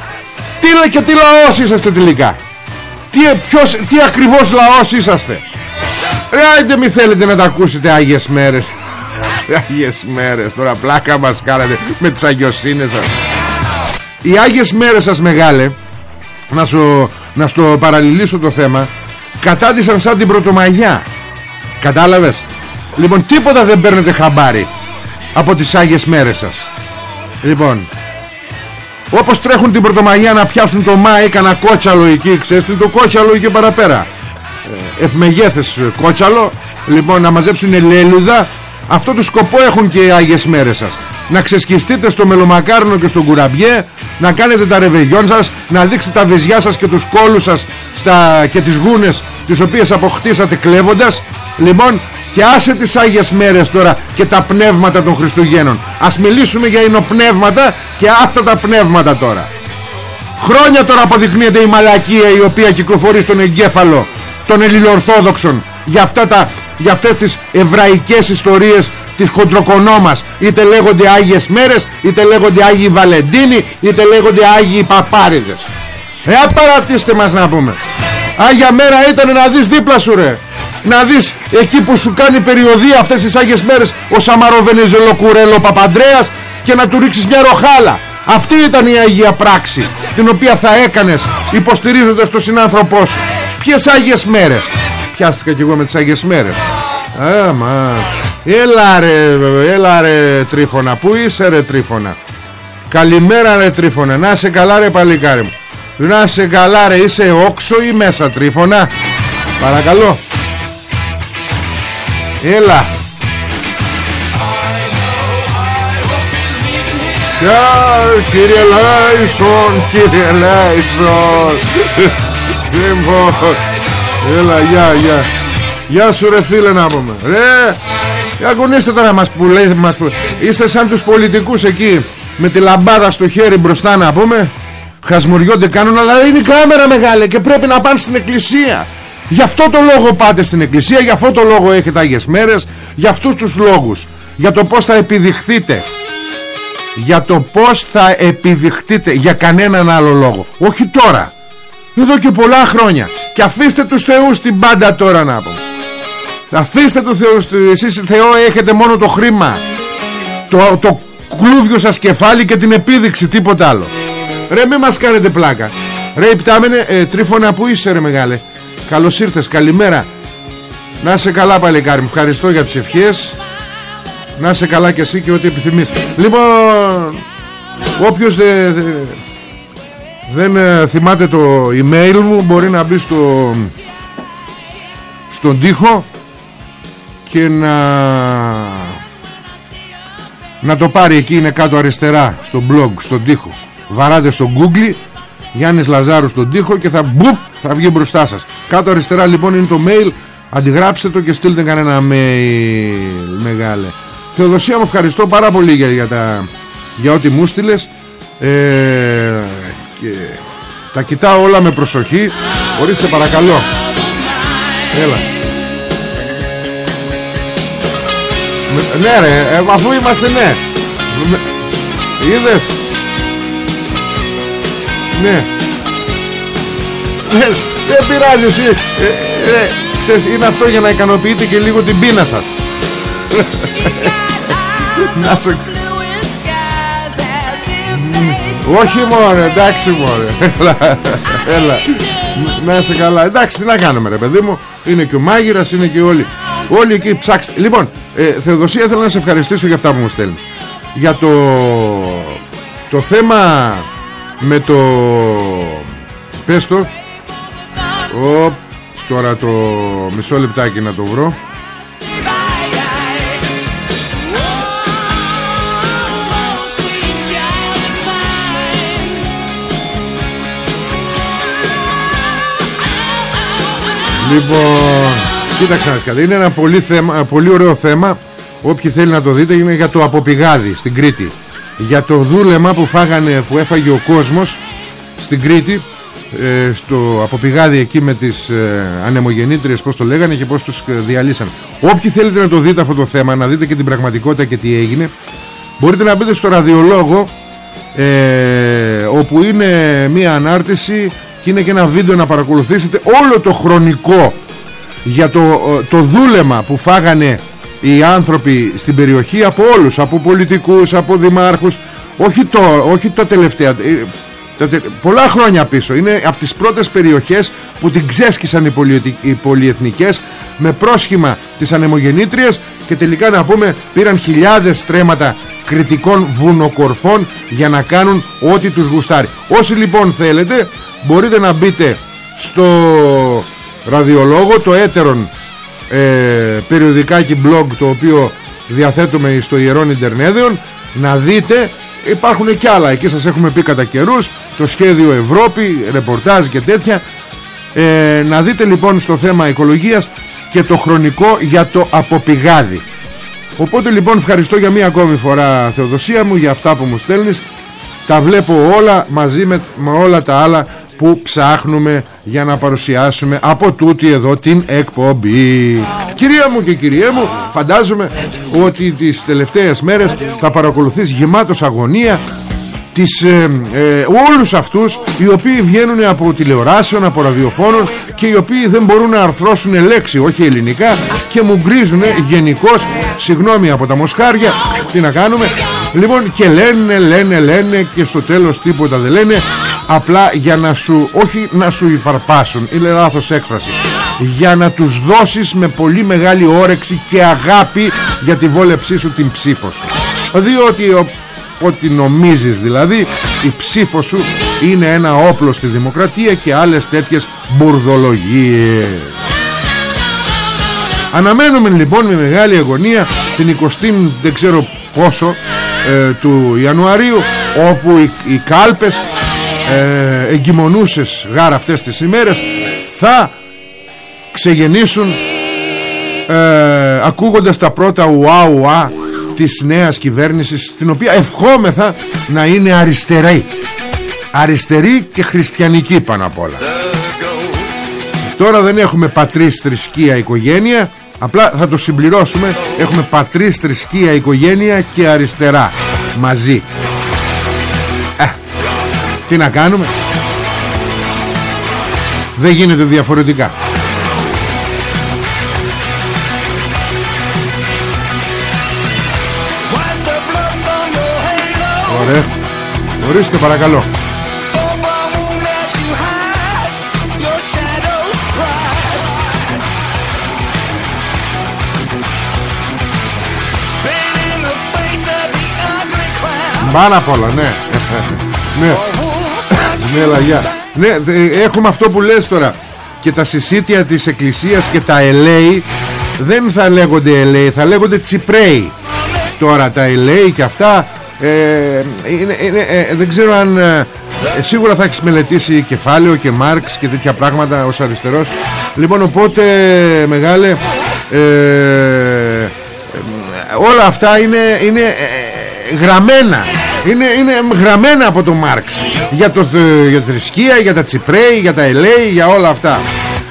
Τι λέει και τι λαός είσαστε τελικά. Τι, ποιος, τι ακριβώς λαός είσαστε. Ρε άιντε μη θέλετε να τα ακούσετε Άγιες μέρες Άγιες μέρες. Τώρα πλάκα μας κάνατε Με τις αγιοσύνες σας. Οι Άγιες μέρες σας μεγάλε Να σου να στο παραλληλήσω το θέμα Κατάντησαν σαν την Πρωτομαγιά. Κατάλαβες; Λοιπόν τίποτα δεν παίρνετε χαμπάρι Από τις Άγιες μέρες σας. Λοιπόν όπως τρέχουν την Πρωτομαγιά να πιάσουν το Μάη Κάνα κότσαλο εκεί Ξέρεις το κότσαλο εκεί παραπέρα. Ε, Ευμεγέθες κότσαλο. Λοιπόν να μαζέψουν λέλουδα αυτό το σκοπό έχουν και οι Άγιες μέρες σας. Να ξεσκιστείτε στο μελομακάρνο και στον κουραμπιέ Να κάνετε τα ρεβεγιόν σας Να δείξετε τα βεζιά σας και τους κόλους σας στα... Και τις γούνες Τις οποίες αποκτήσατε κλέβοντας. Λοιπόν και άσε τις Άγιες μέρες τώρα Και τα πνεύματα των Χριστουγέννων. Ας μιλήσουμε για εινοπνεύματα Και αυτά τα πνεύματα τώρα. Χρόνια τώρα αποδεικνύεται η μαλακία Η οποία κυκλοφορεί στον εγκέφαλο Των ελληνοορθόδοξων Για αυτά τα για αυτές τις εβραϊκές ιστορίες της χοντροκονόμας είτε λέγονται Άγιες Μέρες είτε λέγονται Άγιοι Βαλεντίνοι είτε λέγονται Άγιοι Παπάριδες. Ε απαρατήστε μας να πούμε. Άγια μέρα ήταν να δεις δίπλα σου ρε. Να δεις εκεί που σου κάνει περιοδία αυτές τις Άγιες Μέρες ο Σαμαροβενιζελο Κουρέλο Παπαντρέας και να του ρίξεις μια ροχάλα. Αυτή ήταν η Αγία Πράξη την οποία θα έκανες υποστηρίζοντας τον συνάνθρωπό σου. Ποιες Άγιες Μέρες; Πιάστηκα κι εγώ με τις Άγιες Μέρες. Α, μα Έλα ρε, έλα ρε Τρίφωνα. Πού είσαι ρε Τρίφωνα; Καλημέρα ρε Τρίφωνα. Να σε καλά ρε παλικάρι μου. Να σε καλά ρε είσαι όξο ή μέσα Τρίφωνα; Παρακαλώ. Έλα. Γεια κύριε Λάισον Κύριε Λάισον Λοιπόν Έλα γεια γεια. Γεια σου ρε φίλε να πούμε. Ρε Αγωνίστε τώρα μας που λέει μας που... Είστε σαν τους πολιτικούς εκεί Με τη λαμπάδα στο χέρι μπροστά να πούμε. Χασμουριώνται κάνουν Αλλά είναι η κάμερα μεγάλη Και πρέπει να πάνε στην εκκλησία. Γι' αυτό το λόγο πάτε στην εκκλησία Γι' αυτό το λόγο έχετε Άγιες Μέρες Για αυτούς τους λόγους. Για το πως θα επιδειχθείτε. Για το πως θα επιδειχθείτε Για κανέναν άλλο λόγο. Όχι τώρα Εδώ και πολλά χρόνια. Και αφήστε τους θεούς την πάντα τώρα να πούμε Αφήστε το Θεό Εσείς Θεό έχετε μόνο το χρήμα. Το, το κλούβιο σας κεφάλι και την επίδειξη Τίποτα άλλο. Ρε μη μας κάνετε πλάκα. Ρε υπτάμενε ε, Τρίφωνα που είσαι ρε μεγάλε; Καλώς ήρθες καλημέρα. Να είσαι καλά παλικάρι μου Ευχαριστώ για τις ευχές. Να είσαι καλά και εσύ και ό,τι επιθυμείς. Λοιπόν Όποιος δε, δεν ε, θυμάται το email μου Μπορεί να μπει στο Στον τοίχο και να να το πάρει εκεί είναι κάτω αριστερά στο blog, στον τοίχο. Βαράτε στο google Γιάννης Λαζάρου στον τοίχο και θα μπουπ θα βγει μπροστά σας. Κάτω αριστερά λοιπόν είναι το mail. Αντιγράψτε το και στείλτε κανένα mail μεγάλε. Θεοδοσία μου ευχαριστώ πάρα πολύ για, για, τα, για ό,τι μου στείλες. Ε, και τα κοιτάω όλα με προσοχή. Ορίστε παρακαλώ. Έλα. Ναι ρε, ε, αφού είμαστε ναι. Είδες; Ναι. Δεν πειράζει εσύ. Ε, ε, Ξέρεις είναι αυτό για να ικανοποιείτε και λίγο την πείνα σας. Να σε... Όχι μωρέ, εντάξει μωρέ. Έλα, έλα. Να σε καλά. Εντάξει, τι να κάνουμε ρε παιδί μου. Είναι και ο μάγειρας, είναι και όλοι. Όλοι εκεί ψάξτε. Λοιπόν, ε, Θεοδοσία θέλω να σε ευχαριστήσω για αυτά που μου στέλνεις. Για το Το θέμα Με το Πες το. Ο, Τώρα το Μισό λεπτάκι να το βρω Λοιπόν Κοίταξε να κάτι. Είναι ένα πολύ, θέμα, πολύ ωραίο θέμα. Όποιοι θέλει να το δείτε είναι για το αποπηγάδι στην Κρήτη. Για το δούλεμα που φάγανε, που έφαγε ο κόσμος στην Κρήτη ε, στο αποπηγάδι εκεί με τις ε, ανεμογεννήτριες πώς το λέγανε και πώς τους ε, διαλύσαν όποιοι θέλετε να το δείτε αυτό το θέμα να δείτε και την πραγματικότητα και τι έγινε μπορείτε να μπείτε στο ραδιολόγο ε, όπου είναι μια ανάρτηση και είναι και ένα βίντεο να παρακολουθήσετε όλο το χρονικό για το, το δούλεμα που φάγανε οι άνθρωποι στην περιοχή από όλους, από πολιτικούς, από δημάρχους όχι το, όχι το τελευταία ε, πολλά χρόνια πίσω. Είναι από τις πρώτες περιοχές που την ξέσκισαν οι, πολυ, οι πολυεθνικές με πρόσχημα της ανεμογεννήτριας και τελικά να πούμε πήραν χιλιάδες στρέμματα κριτικών βουνοκορφών για να κάνουν ό,τι τους γουστάρει. Όσοι λοιπόν θέλετε μπορείτε να μπείτε στο ραδιολόγο το έτερον ε, περιοδικάκι blog το οποίο διαθέτουμε στο Ιερόν Ιντερνέδιον να δείτε. Υπάρχουν και άλλα. Εκεί σας έχουμε πει κατά καιρούς το σχέδιο Ευρώπη ρεπορτάζ και τέτοια. Ε, να δείτε λοιπόν στο θέμα οικολογίας και το χρονικό για το αποπηγάδι οπότε λοιπόν ευχαριστώ για μία ακόμη φορά Θεοδοσία μου για αυτά που μου στέλνεις. Τα βλέπω όλα μαζί με, με όλα τα άλλα που ψάχνουμε για να παρουσιάσουμε από τούτη εδώ την εκπομπή. Κυρία μου και κυρία μου φαντάζομαι ότι τις τελευταίες μέρες θα παρακολουθείς γεμάτος αγωνία τις, ε, ε, όλους αυτούς οι οποίοι βγαίνουν από τηλεοράσεων, από ραδιοφώνων και οι οποίοι δεν μπορούν να αρθρώσουν λέξη, όχι ελληνικά και μου γκρίζουν γενικώς. Συγγνώμη από τα μοσχάρια, τι να κάνουμε; Λοιπόν και λένε, λένε, λένε και στο τέλος τίποτα δεν λένε. Απλά για να σου, όχι να σου υφαρπάσουν, είναι λάθος έκφραση. Για να τους δώσεις με πολύ μεγάλη όρεξη και αγάπη για τη βόλεψή σου την ψήφο σου. Διότι ό,τι νομίζεις δηλαδή η ψήφο σου είναι ένα όπλο στη δημοκρατία και άλλες τέτοιες μπουρδολογίες Αναμένουμε λοιπόν με μεγάλη αγωνία την 20 δεν ξέρω πόσο ε, του Ιανουαρίου όπου οι, οι κάλπες ε, εγκυμονούσες γάρα αυτές τις ημέρες θα ξεγεννήσουν ε, ακούγοντας τα πρώτα ουά ουά της νέας κυβέρνησης την οποία ευχόμεθα να είναι αριστερή. Αριστερή και χριστιανική πάνω απ' όλα. Τώρα δεν έχουμε πατρίς θρησκεία οικογένεια απλά θα το συμπληρώσουμε. Έχουμε πατρίς θρησκεία οικογένεια και αριστερά. Μαζί. Ε, τι να κάνουμε; Δεν γίνεται διαφορετικά. Ωραία. Ορίστε παρακαλώ Πάρα πολλά ναι. Ναι. Ναι λαγιά Ναι έχουμε αυτό που λες τώρα. Και τα συσίτια της εκκλησίας και τα ελέη Δεν θα λέγονται ελέη Θα λέγονται τσιπρέοι. Τώρα τα ελέη και αυτά ε, είναι, είναι, ε, δεν ξέρω αν ε, σίγουρα θα έχεις μελετήσει κεφάλαιο και Μάρξ και τέτοια πράγματα ως αριστερός. Λοιπόν οπότε μεγάλε ε, όλα αυτά είναι, είναι γραμμένα είναι, είναι γραμμένα από τον Μάρξ. Για, το, για τη θρησκεία, για τα τσιπρέη, για τα ελέη, για όλα αυτά.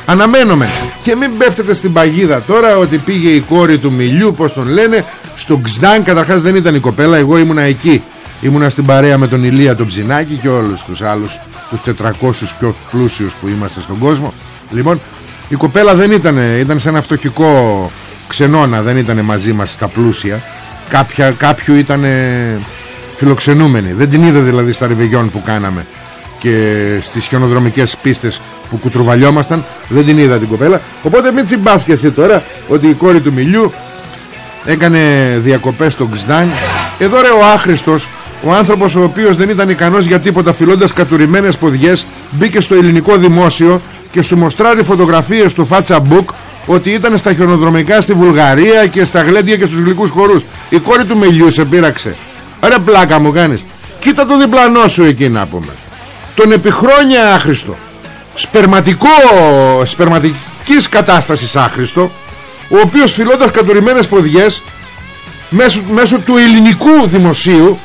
Αναμένουμε Και μην πέφτετε στην παγίδα τώρα Ότι πήγε η κόρη του Μιλιού Πως τον λένε Στο Ξδάν. Καταρχάς δεν ήταν η κοπέλα Εγώ ήμουνα εκεί. Ήμουνα στην παρέα με τον Ηλία τον Ψινάκη Και όλους τους άλλους Τους 400 πιο πλούσιους που είμαστε στον κόσμο. Λοιπόν η κοπέλα δεν ήταν Ήταν σε ένα φτωχικό ξενώνα Δεν ήταν μαζί μας στα πλούσια. Κάποια, Κάποιου ήταν φιλοξενούμενοι Δεν την είδα δηλαδή στα ριβεγιόν που κάναμε και στις χιονοδρομικές πίστες που κουτρουβαλιόμασταν. Δεν την είδα την κοπέλα. Οπότε μην τσιμπάς και εσύ τώρα ότι η κόρη του Μιλιού έκανε διακοπές στο Ξδάνι εδώ ρε ο άχρηστος ο άνθρωπος ο οποίος δεν ήταν ικανός για τίποτα φιλώντας κατουρημένες ποδιές μπήκε στο ελληνικό δημόσιο και σου μοστράρει φωτογραφίες του Φάτσα Μπουκ ότι ήταν στα χιονοδρομικά στη Βουλγαρία και στα γλέντια και στους γλυκούς χορούς. Η κόρη του Μιλιού σε πείραξε ρε πλάκα μου κάνεις. Κοίτα το διπλανό σου εκεί να πούμε. Τον επιχρόνια άχρηστο. Σπερματικό σπερματικής κατάστασης άχρηστο ο οποίος φιλώντας κατουρημένες ποδιές μέσω, μέσω του ελληνικού δημοσίου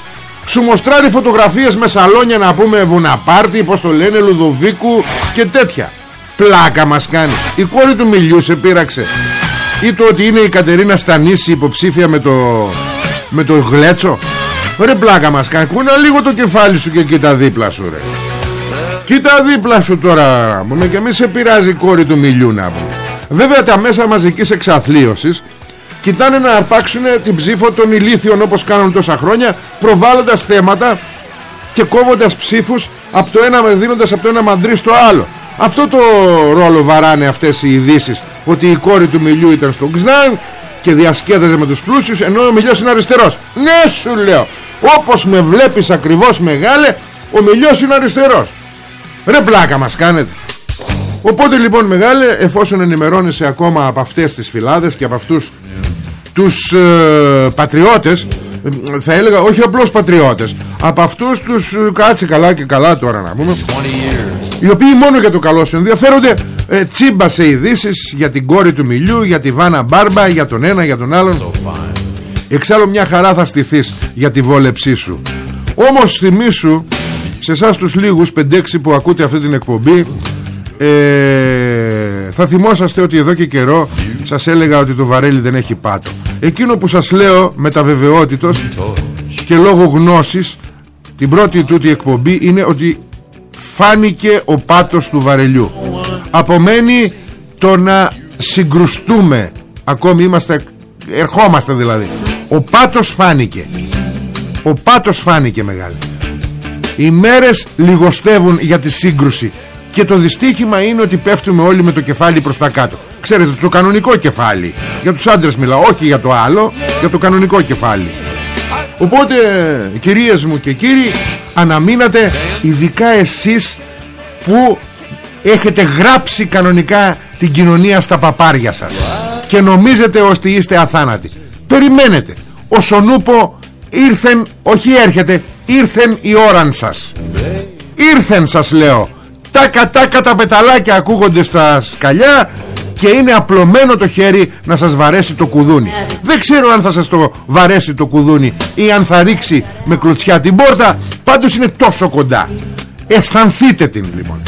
σου μοστράρει φωτογραφίες με σαλόνια να πούμε Βουναπάρτη πως το λένε Λουδοβίκου και τέτοια. Πλάκα μας κάνει. Η κόρη του Μιλιού σε πείραξε. Ή το ότι είναι η Κατερίνα Στανίση υποψήφια με το, με το γλέτσο ρε πλάκα μας κάνει κούνα λίγο το κεφάλι σου και κοίτα δίπλα σου ρε Κοίτα δίπλα σου τώρα μου και μη σε πειράζει η κόρη του μιλιού να πούμε. Βέβαια τα μέσα μαζικής εξαθλίωσης κοιτάνε να αρπάξουν την ψήφο των ηλίθιων όπως κάνουν τόσα χρόνια προβάλλοντας θέματα και κόβοντας ψήφους από το ένα, δίνοντας από το ένα μαντρί στο άλλο. Αυτό το ρόλο βαράνε αυτές οι ειδήσεις ότι η κόρη του Μιλιού ήταν στο Ξνάν και διασκέδαζε με τους πλούσιους ενώ ο Μιλιός είναι αριστερός. Ναι σου λέω, όπως με βλέπεις ακριβώς μεγάλε, ο Μιλιός είναι αριστερός. Ρε πλάκα μας κάνετε Οπότε λοιπόν μεγάλε εφόσον ενημερώνεσαι ακόμα από αυτές τις φυλάδες και από αυτούς τους ε, πατριώτες θα έλεγα όχι απλώς πατριώτες από αυτούς τους ε, κάτσε καλά και καλά τώρα να πούμε οι οποίοι μόνο για το καλό σου ενδιαφέρονται ε, τσίμπα σε ειδήσεις για την κόρη του μιλιού για τη Βάνα Μπάρμπα για τον ένα για τον άλλον εξάλλου μια χαρά θα στηθείς για τη βόλεψή σου. Όμως θυμίσου σε εσάς τους λίγους 5-6 που ακούτε αυτή την εκπομπή ε, θα θυμόσαστε ότι εδώ και καιρό σας έλεγα ότι το βαρέλι δεν έχει πάτο. Εκείνο που σας λέω με τα βεβαιότητος και λόγω γνώσης την πρώτη τούτη εκπομπή είναι ότι φάνηκε ο πάτος του βαρελιού. Απομένει το να συγκρουστούμε. Ακόμη είμαστε ερχόμαστε δηλαδή ο πάτος φάνηκε. Ο πάτος φάνηκε μεγάλη. Οι μέρες λιγοστεύουν για τη σύγκρουση και το δυστύχημα είναι ότι πέφτουμε όλοι με το κεφάλι προς τα κάτω. Ξέρετε το κανονικό κεφάλι. Για τους άντρες μιλάω όχι για το άλλο για το κανονικό κεφάλι. Οπότε κυρίες μου και κύριοι αναμείνατε ειδικά εσείς που έχετε γράψει κανονικά την κοινωνία στα παπάρια σας. Και νομίζετε ότι είστε αθάνατοι περιμένετε. Ο Σονούπο ήρθεν όχι έρχεται ήρθεν η ώραν σας. Ήρθεν σας λέω. Τα κατά τα πεταλάκια ακούγονται στα σκαλιά και είναι απλωμένο το χέρι να σας βαρέσει το κουδούνι. Δεν ξέρω αν θα σας το βαρέσει το κουδούνι ή αν θα ρίξει με κλωτσιά την πόρτα. Πάντως είναι τόσο κοντά. Αισθανθείτε την λοιπόν.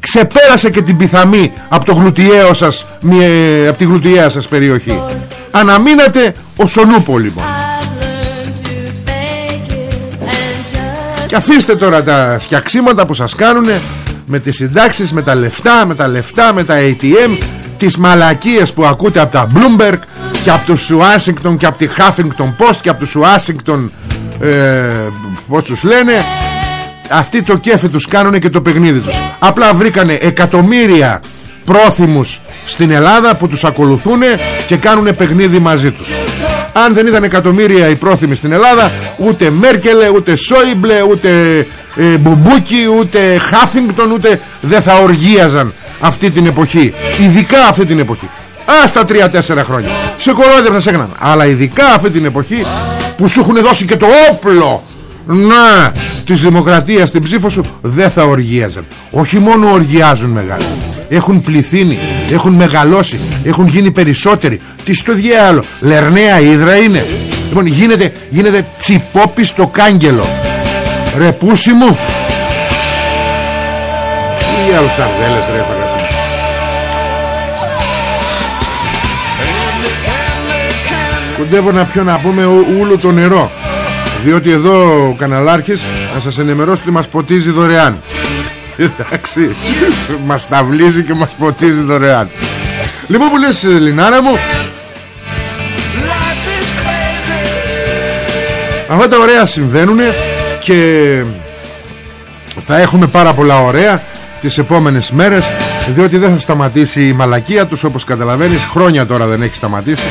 Ξεπέρασε και την πιθαμή από το γλουτιαίο σας από τη γλουτιαία σας περιοχή αναμείνατε ο Σονούπο λοιπόν. Και αφήστε τώρα τα σκιαξίματα που σας κάνουν με τις συντάξεις, με τα λεφτά, με τα λεφτά, με τα ATM τις μαλακίες που ακούτε από τα Bloomberg και από τους Ουάσιγκτον και από τη Huffington Post και από τους Ουάσιγκτον ε, πως τους λένε αυτοί το κέφι τους κάνουν και το παιχνίδι τους. Απλά βρήκανε εκατομμύρια πρόθυμους στην Ελλάδα που τους ακολουθούν και κάνουν παιχνίδι μαζί τους. Αν δεν ήταν εκατομμύρια οι πρόθυμοι στην Ελλάδα ούτε Μέρκελ, ούτε Σόιμπλε, ούτε ε, Μπουμπούκι, ούτε Χάφινγκτον ούτε δεν θα οργίαζαν αυτή την εποχή. Ειδικά αυτή την εποχή. Α στα 3-4 χρόνια. Σε κορόιδευνα σε έκαναν. Αλλά ειδικά αυτή την εποχή που σου έχουν δώσει και το όπλο. Να της δημοκρατίας στην ψήφο σου δεν θα οργίαζαν. Όχι μόνο οργιάζουν μεγάλοι έχουν πληθύνει έχουν μεγαλώσει έχουν γίνει περισσότεροι. Τι στο διάλο λερναία ύδρα είναι. Λοιπόν γίνεται, γίνεται τσιπόπι στο κάγκελο. Ρε πούσι μου. Τι άλλους σαρδέλες ρε Κοντεύω να πιω να πούμε ούλου το νερό. Διότι εδώ ο καναλάρχης Να σας ενημερώσει ότι μας ποτίζει δωρεάν Εντάξει. Μας ταυλίζει και μας ποτίζει δωρεάν. Λοιπόν που λες Λινάρα μου; Αυτά τα ωραία συμβαίνουν Και Θα έχουμε πάρα πολλά ωραία Τις επόμενες μέρες Διότι δεν θα σταματήσει η μαλακία τους Όπως καταλαβαίνεις. Χρόνια τώρα δεν έχει σταματήσει.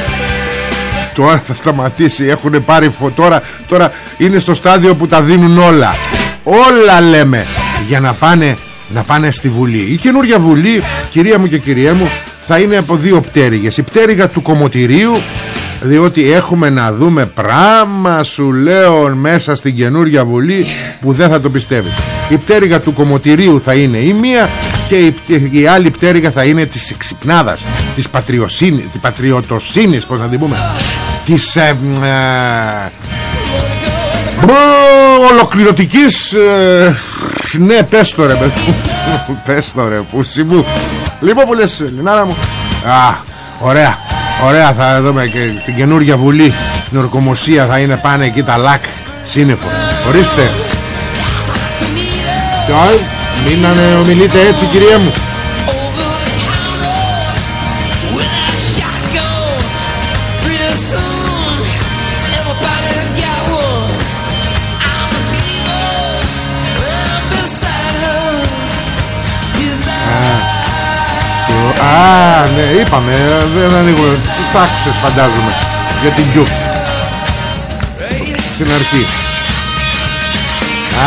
Τώρα θα σταματήσει. Έχουν πάρει φω... τώρα, τώρα είναι στο στάδιο που τα δίνουν όλα. Όλα λέμε Για να πάνε, να πάνε στη Βουλή. Η καινούργια Βουλή Κυρία μου και κυρία μου Θα είναι από δύο πτέρυγες. Η πτέρυγα του Κομωτηρίου διότι έχουμε να δούμε πράγμα σου λέω μέσα στην καινούργια Βουλή που δεν θα το πιστεύεις. Η πτέρυγα του Κομωτηρίου θα είναι η μία και η, η άλλη πτέρυγα θα είναι της εξυπνάδας της πατριοσύνης της πατριωτοσύνης πως να την πούμε. Της ε, ε, ολοκληρωτικής ε, ναι πες το ρε πες το ρε πούσι μου. Λοιπόν που λες Λινάρα μου. Α, ωραία ωραία θα δούμε και την καινούργια βουλή. Στην ορκομοσία θα είναι πάνε εκεί τα λακ σύννεφο. Ορίστε. Μην ομιλείτε έτσι κυρία μου Α, ναι, είπαμε, δεν ανοίγουμε. Τις άκουσες φαντάζομαι για την Κιούπ. Στην αρχή.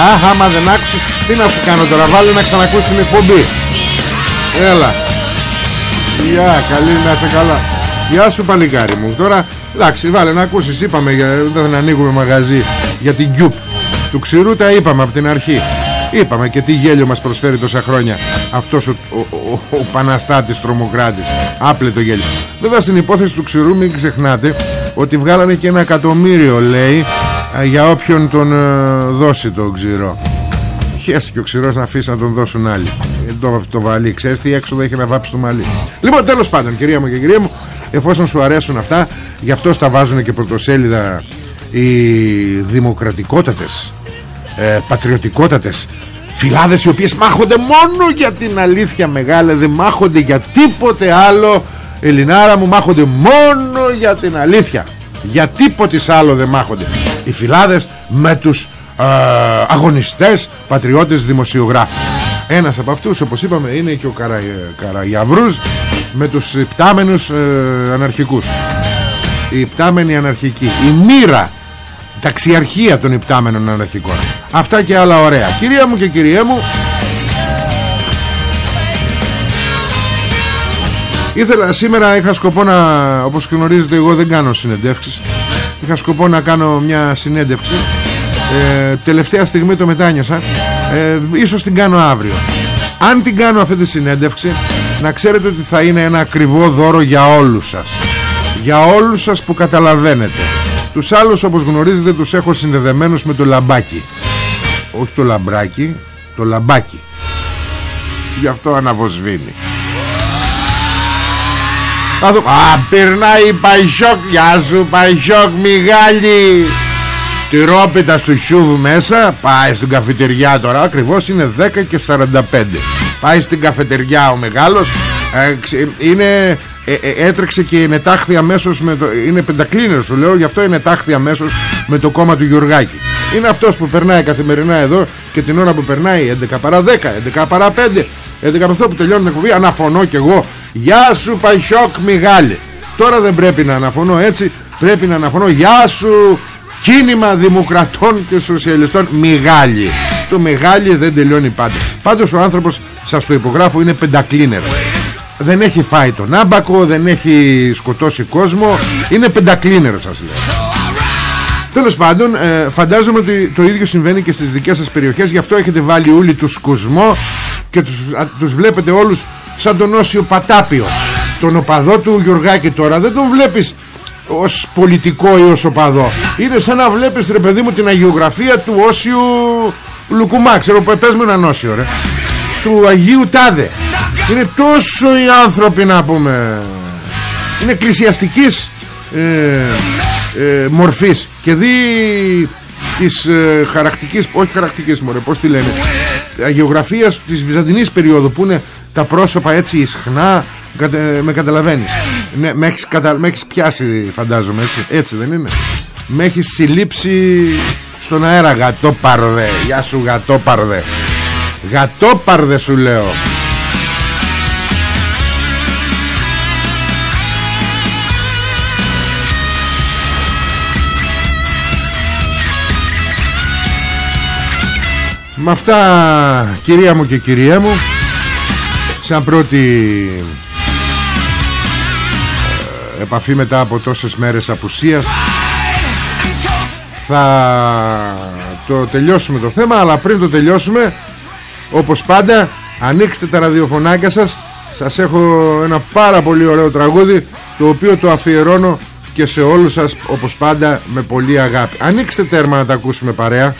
Α, άμα δεν άκουσες, τι να σου κάνω τώρα, βάλε να ξανακούσεις την εκπομπή. Έλα. Γεια, καλή να είσαι καλά. Γεια σου παλικάρι μου. Τώρα, εντάξει, βάλε να ακούσεις, είπαμε, για, δεν ανοίγουμε μαγαζί για την Κιούπ. Του ξηρού τα είπαμε από την αρχή. Είπαμε και τι γέλιο μας προσφέρει τόσα χρόνια Αυτός ο, ο, ο, ο Παναστάτης τρομοκράτης. Άπλετο γέλιο. Βέβαια στην υπόθεση του ξηρού μην ξεχνάτε Ότι βγάλανε και ένα εκατομμύριο λέει Για όποιον τον ε, δώσει το ξηρό. Χέστηκε ο ξηρός να αφήσεις να τον δώσουν άλλοι. Ε, το, το βαλί Ξέρεις τι έξοδο έχει να βάψει το μαλλί. Λοιπόν τέλος πάντων κυρία μου και κυρία μου Εφόσον σου αρέσουν αυτά Γι' αυτό τα βάζουν και πρωτοσέλιδα Οι δημοκρατικότατες ε, πατριωτικότατες φυλάδες οι οποίες μάχονται μόνο για την αλήθεια μεγάλη δεν μάχονται για τίποτε άλλο. Ελληνάρα μου μάχονται μόνο για την αλήθεια. Για τίποτε άλλο δεν μάχονται. Οι φυλάδες με τους ε, αγωνιστές πατριώτες δημοσιογράφους ένας από αυτούς όπως είπαμε είναι και ο Καρα, Καραγιαβρούς με τους υπτάμενους ε, αναρχικούς. Οι υπτάμενοι αναρχικοί η μοίρα ταξιαρχία των υπτάμενων αναρχικών αυτά και άλλα ωραία. Κυρία μου και κυρία μου. Ήθελα σήμερα είχα σκοπό να όπως γνωρίζετε εγώ δεν κάνω συνεντεύξεις. Είχα σκοπό να κάνω μια συνέντευξη. Ε, τελευταία στιγμή το μετάνιωσα. Ε, ίσως την κάνω αύριο. Αν την κάνω αυτή τη συνέντευξη να ξέρετε ότι θα είναι ένα ακριβό δώρο για όλους σας. Για όλους σας που καταλαβαίνετε. Τους άλλους όπως γνωρίζετε τους έχω συνδεδεμένους με το λαμπάκι όχι το λαμπράκι το λαμπάκι. Γι' αυτό αναβοσβήνει. Α, περνάει η Παϊσόκ. Γεια σου Παϊσόκ Μιγάλη. Τυρόπιτα του Σιούβ μέσα Πάει στην καφετεριά τώρα Ακριβώς είναι 10 και 45 Πάει στην καφετεριά ο μεγάλος. Ε, Είναι ε, ε, έτρεξε και είναι τάχθη αμέσως με το, είναι πεντακλίνερ σου λέω γι' αυτό είναι τάχθη αμέσως με το κόμμα του Γιουργάκη. Είναι αυτός που περνάει καθημερινά εδώ και την ώρα που περνάει 11 παρά 10 11 παρά 5 11 από αυτό που τελειώνει την εκπομπή αναφωνώ κι εγώ. Γεια σου Παϊσόκ Μιγάλη. Τώρα δεν πρέπει να αναφωνώ έτσι Πρέπει να αναφωνώ. Γεια σου κίνημα δημοκρατών και σοσιαλιστών Μιγάλη. Το Μιγάλη δεν τελειώνει πάντα. Πάντως ο άνθρωπος σας το υπογράφω είναι πεντακλίνερ Δεν έχει φάει τον άμπακο Δεν έχει σκοτώσει κόσμο. Είναι πεντακλίνερ σας λέω. Τέλος πάντων, ε, φαντάζομαι ότι το ίδιο συμβαίνει και στις δικές σας περιοχές. Γι' αυτό έχετε βάλει όλοι τους σκουσμό Και τους, τους βλέπετε όλους σαν τον Όσιο Πατάπιο. Τον οπαδό του Γιωργάκη τώρα δεν τον βλέπεις ως πολιτικό ή ως οπαδό. Είναι σαν να βλέπεις ρε παιδί μου την αγιογραφία του Όσιου Λουκουμά. Ξέρω πες με έναν Όσιο ρε. Του Αγίου Τάδε είναι τόσο οι άνθρωποι να πούμε. Είναι εκκλησιαστικής ε, ε, μορφής. Και δει της ε, χαρακτικής όχι χαρακτικής μωρέ πως τη λένε αγιογραφίας της Βυζαντινής περίοδου που είναι τα πρόσωπα έτσι ισχνά με καταλαβαίνεις. Ναι, με, έχεις κατα... με έχεις πιάσει φαντάζομαι έτσι. Έτσι δεν είναι. Με έχεις συλλήψει στον αέρα γατόπαρδε γεια σου γατόπαρδε γατόπαρδε σου λέω Με αυτά κυρία μου και κυρία μου σαν πρώτη ε, επαφή μετά από τόσες μέρες απουσίας θα το τελειώσουμε το θέμα αλλά πριν το τελειώσουμε όπως πάντα ανοίξτε τα ραδιοφωνάκια σας. Σας έχω ένα πάρα πολύ ωραίο τραγούδι το οποίο το αφιερώνω και σε όλους σας όπως πάντα με πολύ αγάπη. Ανοίξτε τέρμα να τα ακούσουμε παρέα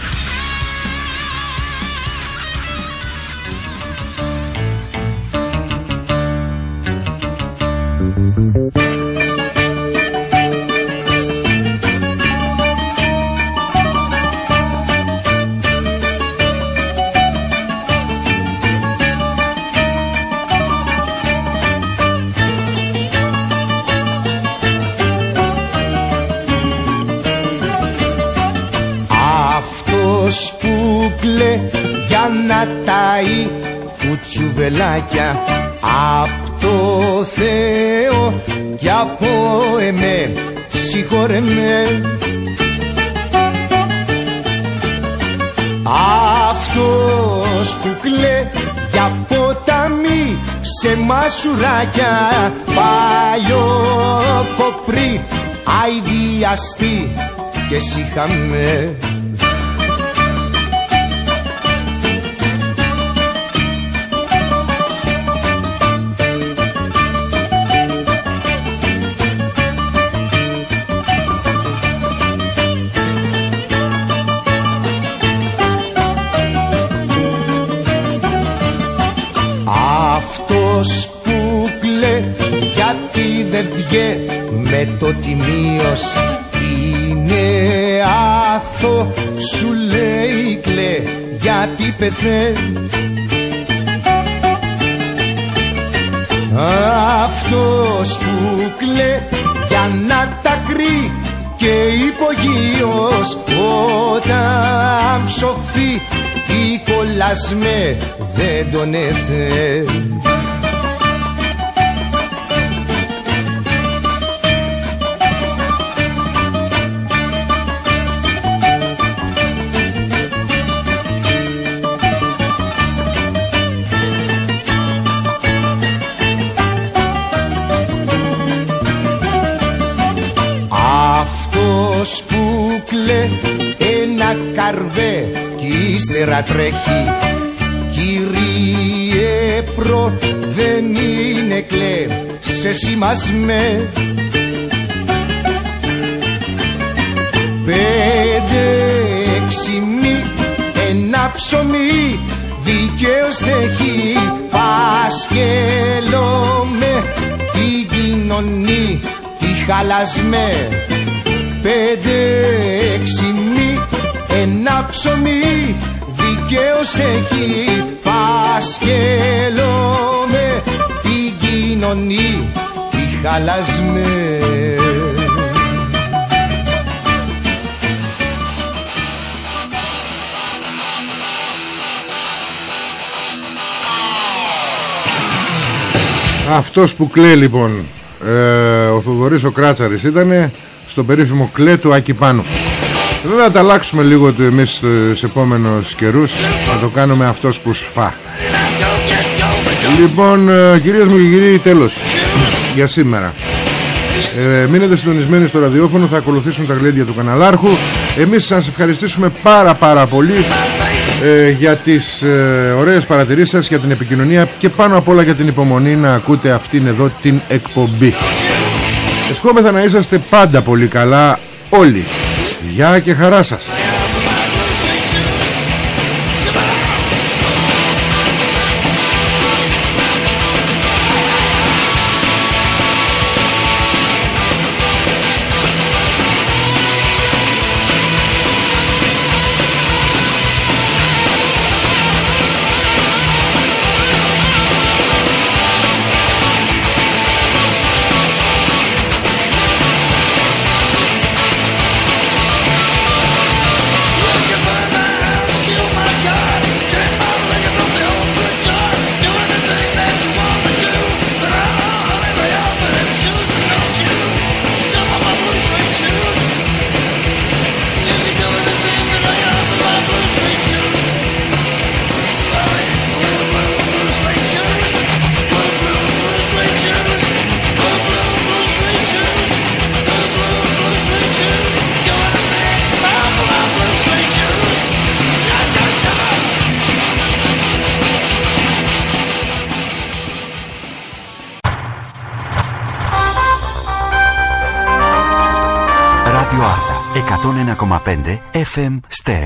κουτσουβελάκια Απ' το Θεό και από εμέ συγχωρέ Αυτός που κλαίει για ποτάμι σε μασουράκια παλιό κοπρί αηδιαστή και συχαμέ με το τιμίος είναι άθο σου λέει κλε γιατί πεθαίνεις αυτός που κλε για να τα κρύ και υπογείως όταν ψοφεί η κολλασμέ δεν τον εθέλει ένα καρβέ κι ύστερα τρέχει. Κύριε προ δεν είναι κλέ σε σημασμέ. Πέντε έξι μη ένα ψωμί δικαίως έχει. Φασκελό με την κοινωνή τη χαλασμέ Πέντε έξι μη ένα ψωμί δικαίως έχει φασκελό με την κοινωνή τη χαλασμέ. Αυτός που κλαίει λοιπόν ε, Ο Θοδωρής ο Κράτσαρης ήταν Στο περίφημο κλέ του Άκη Πάνου Βέβαια θα τα αλλάξουμε λίγο του εμείς σε επόμενους καιρούς. Να το κάνουμε αυτός που σφά. Λοιπόν ε, κυρίες μου και κύριοι τέλος. Για σήμερα. Ε, Μείνετε συντονισμένοι στο ραδιόφωνο Θα ακολουθήσουν τα γλέντια του καναλάρχου. Εμείς σας ευχαριστήσουμε πάρα πάρα πολύ ε, για τις ε, ωραίες παρατηρήσεις σας για την επικοινωνία και πάνω απ' όλα για την υπομονή να ακούτε αυτήν εδώ την εκπομπή Ευχόμεθα να είσαστε πάντα πολύ καλά όλοι. Γεια και χαρά σας FM Stereo.